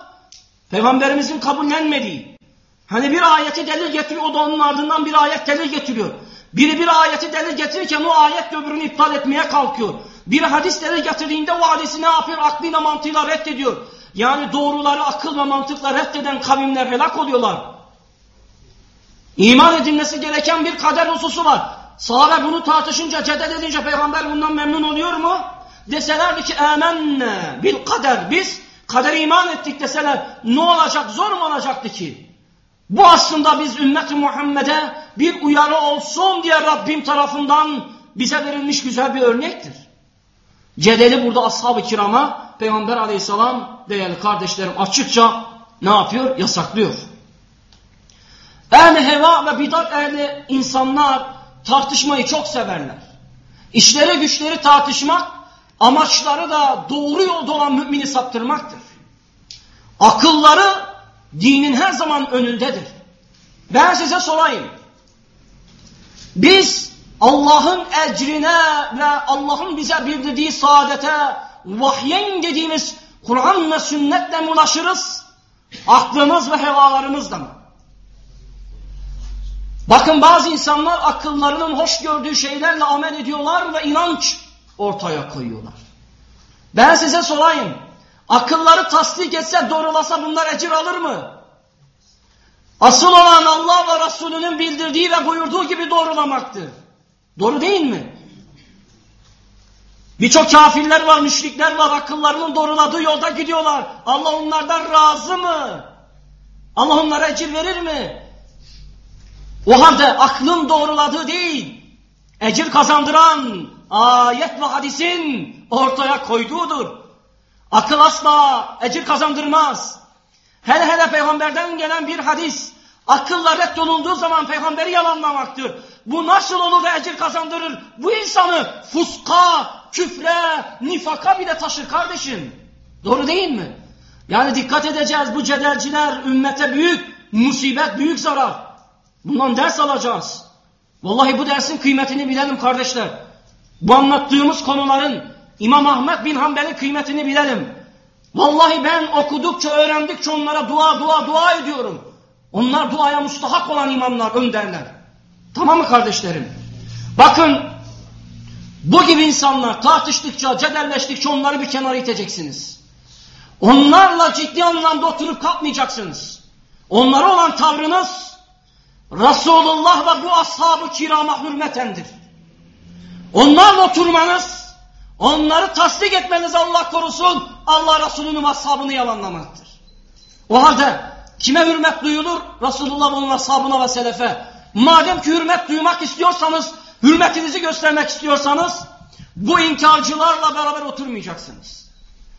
peygamberimizin kabullenmediği. Hani bir ayeti delil getiriyor o da onun ardından bir ayet delil getiriyor. Biri bir ayeti delil getirirken o ayet öbürünü iptal etmeye kalkıyor. Bir hadis delil getirdiğinde o hadisi ne yapıyor? Aklıyla mantığıyla reddediyor. Yani doğruları akıl ve mantıkla reddeden kavimler helak oluyorlar. İman edilmesi gereken bir kader hususu var. Sahabe bunu tartışınca, cedel edince peygamber bundan memnun oluyor mu? Deselerdi ki emenne bil kader. Biz kader iman ettik deseler ne olacak? Zor mu olacaktı ki? Bu aslında biz ümmet-i Muhammed'e bir uyarı olsun diye Rabbim tarafından bize verilmiş güzel bir örnektir. Cedeli burada ashab-ı kirama Peygamber aleyhisselam değerli kardeşlerim açıkça ne yapıyor? Yasaklıyor. Ehli heva ve bidat ehli insanlar tartışmayı çok severler. İşleri güçleri tartışmak, amaçları da doğru yolda olan mümini saptırmaktır. Akılları dinin her zaman önündedir. Ben size sorayım. Biz Allah'ın ecrine ve Allah'ın bize bildirdiği saadete vahyen dediğimiz Kur'an ve sünnetle mi ulaşırız? Aklımız ve hevalarımızla mı? Bakın bazı insanlar akıllarının hoş gördüğü şeylerle amel ediyorlar ve inanç ortaya koyuyorlar. Ben size sorayım. Akılları tasdik etse, doğrulasa bunlar ecir alır mı? Asıl olan Allah ve Resulünün bildirdiği ve buyurduğu gibi doğrulamaktır. Doğru değil mi? Birçok kafirler var, müşrikler var, akıllarının doğruladığı yolda gidiyorlar. Allah onlardan razı mı? Allah onlara ecir verir mi? O halde aklın doğruladığı değil, ecir kazandıran ayet ve hadisin ortaya koyduğudur. Akıl asla ecir kazandırmaz. Hele hele peygamberden gelen bir hadis akılla reddolunduğu zaman peygamberi yalanlamaktır. Bu nasıl olur da ecir kazandırır? Bu insanı fuska, küfre, nifaka bile taşır kardeşim. Doğru değil mi? Yani dikkat edeceğiz bu cedelciler ümmete büyük musibet, büyük zarar. Bundan ders alacağız. Vallahi bu dersin kıymetini bilelim kardeşler. Bu anlattığımız konuların İmam Ahmet bin Hanbel'in kıymetini bilelim. Vallahi ben okudukça, öğrendikçe onlara dua, dua, dua ediyorum. Onlar duaya mustahak olan imamlar, önderler. Tamam mı kardeşlerim? Bakın bu gibi insanlar tartıştıkça, cedelleştikçe onları bir kenara iteceksiniz. Onlarla ciddi anlamda oturup kalkmayacaksınız. Onlara olan tavrınız Resulullah ve bu ashab-ı kirama hürmetendir. Onlarla oturmanız, onları tasdik etmeniz Allah korusun, Allah Resulü'nün ashabını yalanlamaktır. O halde kime hürmet duyulur? Resulullah ve onun ashabına ve selefe. Madem ki hürmet duymak istiyorsanız, hürmetinizi göstermek istiyorsanız, bu inkarcılarla beraber oturmayacaksınız.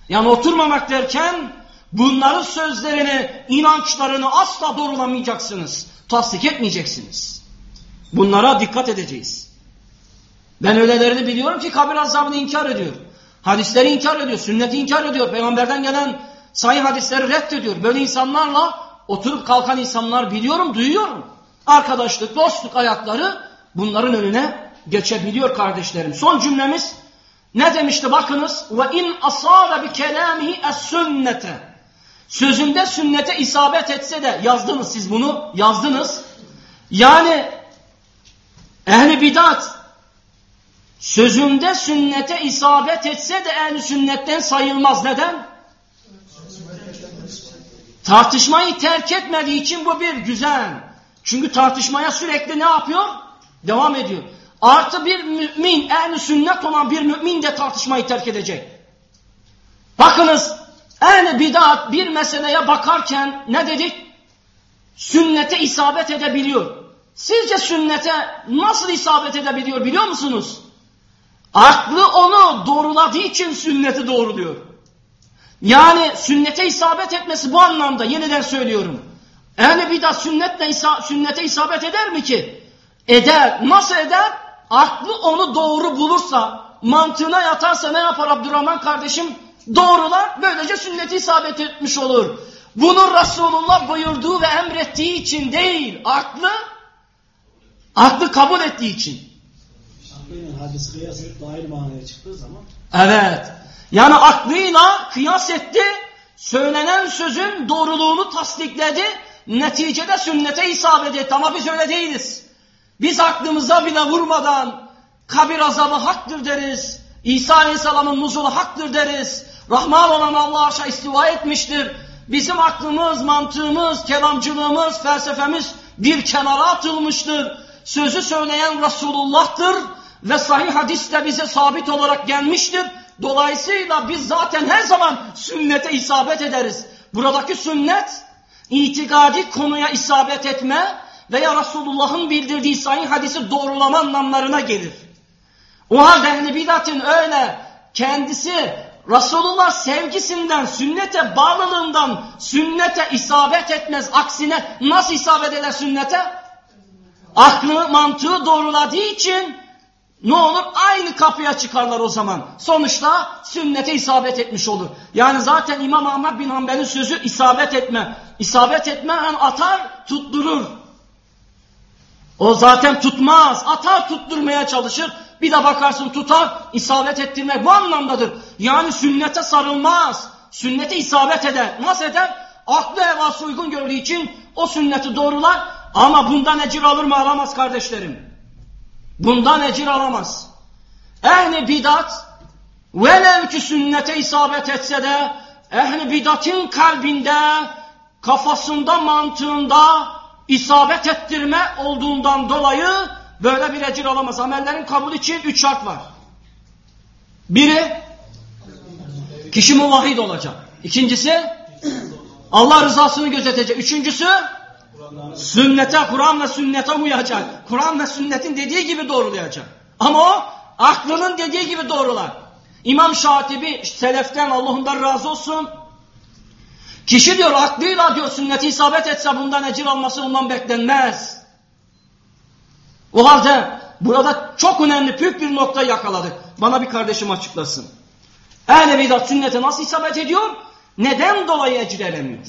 Yani oturmamak derken, bunların sözlerini, inançlarını asla doğrulamayacaksınız. Tasdik etmeyeceksiniz. Bunlara dikkat edeceğiz. Ben öylelerini biliyorum ki kabir azabını inkar ediyor. Hadisleri inkar ediyor, sünneti inkar ediyor. Peygamberden gelen sayı hadisleri reddediyor. Böyle insanlarla oturup kalkan insanlar biliyorum, duyuyorum. Arkadaşlık, dostluk ayakları bunların önüne geçebiliyor kardeşlerim. Son cümlemiz ne demişti bakınız? Ve in asara bi kelamihi es sünnete. Sözünde sünnete isabet etse de yazdınız siz bunu, yazdınız. Yani ehli bidat sözünde sünnete isabet etse de ehli sünnetten sayılmaz. Neden? Tartışmayı terk etmediği için bu bir güzel. Çünkü tartışmaya sürekli ne yapıyor? Devam ediyor. Artı bir mümin, ehl sünnet olan bir mümin de tartışmayı terk edecek. Bakınız, ehl bidat bir meseleye bakarken ne dedik? Sünnete isabet edebiliyor. Sizce sünnete nasıl isabet edebiliyor biliyor musunuz? Aklı onu doğruladığı için sünneti doğruluyor. Yani sünnete isabet etmesi bu anlamda yeniden söylüyorum. Ehli bidat sünnetle sünnete isabet eder mi ki? Eder. Nasıl eder? Aklı onu doğru bulursa, mantığına yatarsa ne yapar Abdurrahman kardeşim? Doğrular, böylece sünneti isabet etmiş olur. Bunu Resulullah buyurduğu ve emrettiği için değil, aklı, aklı kabul ettiği için. Hadis kıyas edip aynı manaya çıktığı zaman Evet. Yani aklıyla kıyas etti, söylenen sözün doğruluğunu tasdikledi, neticede sünnete isabet etti. Ama biz öyle değiliz. Biz aklımıza bile vurmadan kabir azabı haktır deriz. İsa Aleyhisselam'ın nuzulu haktır deriz. Rahman olan Allah aşağı istiva etmiştir. Bizim aklımız, mantığımız, kelamcılığımız, felsefemiz bir kenara atılmıştır. Sözü söyleyen Resulullah'tır ve sahih hadiste bize sabit olarak gelmiştir. Dolayısıyla biz zaten her zaman sünnete isabet ederiz. Buradaki sünnet itikadi konuya isabet etme veya Resulullah'ın bildirdiği sahih hadisi doğrulama anlamlarına gelir. O halde ehli bidatın öyle kendisi Resulullah sevgisinden, sünnete bağlılığından sünnete isabet etmez. Aksine nasıl isabet eder sünnete? Aklı, mantığı doğruladığı için ne olur? Aynı kapıya çıkarlar o zaman. Sonuçta sünnete isabet etmiş olur. Yani zaten İmam Ahmet bin Hanbel'in sözü isabet etme. İsabet etme yani atar, tutturur. O zaten tutmaz. Atar tutturmaya çalışır. Bir de bakarsın tutar, isabet ettirmek bu anlamdadır. Yani sünnete sarılmaz. Sünnete isabet eder. Nasıl eder? Aklı hevası uygun gördüğü için o sünneti doğrular. Ama bundan ecir alır mı alamaz kardeşlerim. Bundan ecir alamaz. Ehli bidat velev ki sünnete isabet etse de ehli bidatın kalbinde, kafasında, mantığında isabet ettirme olduğundan dolayı böyle bir ecir alamaz. Amellerin kabul için üç şart var. Biri kişi muvahhid olacak. İkincisi Allah rızasını gözetecek. Üçüncüsü sünnete, Kur'an ve sünnete uyacak. Kur'an ve sünnetin dediği gibi doğrulayacak. Ama o aklının dediği gibi doğrular. İmam Şatibi seleften Allah ondan razı olsun. Kişi diyor aklıyla diyor sünneti isabet etse bundan ecir alması ondan beklenmez. O halde burada çok önemli büyük bir nokta yakaladık. Bana bir kardeşim açıklasın. Ehl-i bidat sünnete nasıl isabet ediyor? Neden dolayı ecir elemiyor?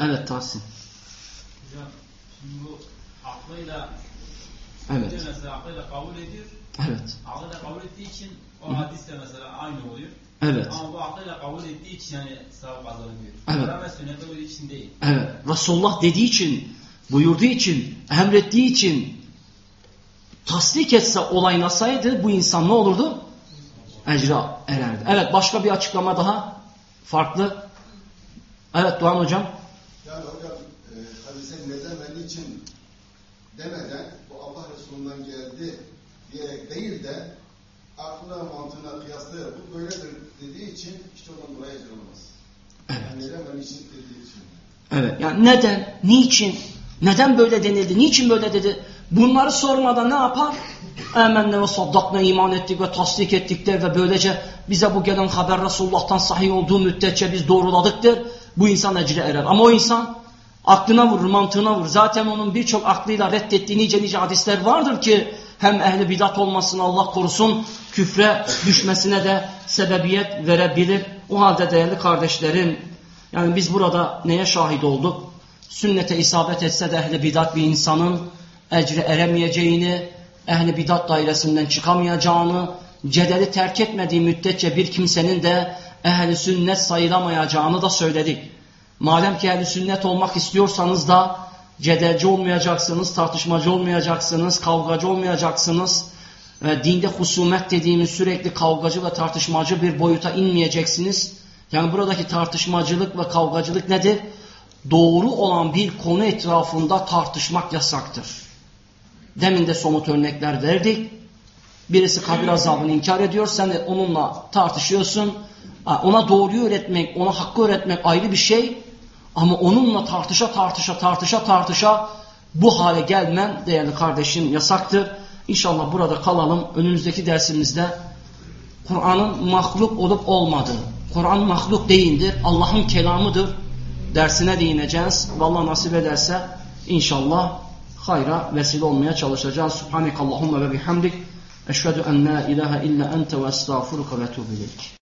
Evet Tahsin. Hocam şimdi bu aklıyla Evet. mesela aklıyla kabul ediyor. Evet. Aklıyla kabul ettiği için o hadis de mesela aynı oluyor. Evet. Ama bu aklıyla kabul ettiği için yani sevap kazanılıyor. Evet. Ve sünnete uyduğu için değil. Evet. Resulullah dediği için, buyurduğu için, emrettiği için tasdik etse olay nasaydı bu insan ne olurdu? Ecra ererdi. Evet başka bir açıklama daha farklı. Evet Doğan hocam. Yani hocam e, hadise neden ve niçin demeden bu Allah Resulü'nden geldi diyerek değil de aklına mantığına kıyaslayarak bu böyledir dediği için işte ondan dolayı yazılmaz. Evet. Yani neden ve niçin dediği için. Evet. Yani neden, niçin, neden böyle denildi, niçin böyle dedi? Bunları sormadan ne yapar? Emenne ve saddakna iman ettik ve tasdik ettik der ve böylece bize bu gelen haber Resulullah'tan sahih olduğu müddetçe biz doğruladık der. Bu insan ecre erer. Ama o insan aklına vurur, mantığına vurur. Zaten onun birçok aklıyla reddettiği nice nice hadisler vardır ki hem ehli bidat olmasına Allah korusun küfre düşmesine de sebebiyet verebilir. O halde değerli kardeşlerim yani biz burada neye şahit olduk? Sünnete isabet etse de ehli bidat bir insanın ecre eremeyeceğini, ehli bidat dairesinden çıkamayacağını, cedeli terk etmediği müddetçe bir kimsenin de ehli sünnet sayılamayacağını da söyledik. Madem ki ehli sünnet olmak istiyorsanız da cedelci olmayacaksınız, tartışmacı olmayacaksınız, kavgacı olmayacaksınız. E, dinde husumet dediğimiz sürekli kavgacı ve tartışmacı bir boyuta inmeyeceksiniz. Yani buradaki tartışmacılık ve kavgacılık nedir? doğru olan bir konu etrafında tartışmak yasaktır. Demin de somut örnekler verdik. Birisi kabir azabını inkar ediyor, sen de onunla tartışıyorsun. Ona doğruyu öğretmek, ona hakkı öğretmek ayrı bir şey. Ama onunla tartışa tartışa tartışa tartışa bu hale gelmen değerli kardeşim yasaktır. İnşallah burada kalalım. Önümüzdeki dersimizde Kur'an'ın mahluk olup olmadığı, Kur'an mahluk değildir, Allah'ın kelamıdır dersine değineceğiz. Vallahi nasip ederse inşallah hayra vesile olmaya çalışacağız. Subhanekallahumma ve bihamdik. Eşhedü en la ilahe illa ente ve estağfuruka ve tuğbileyk.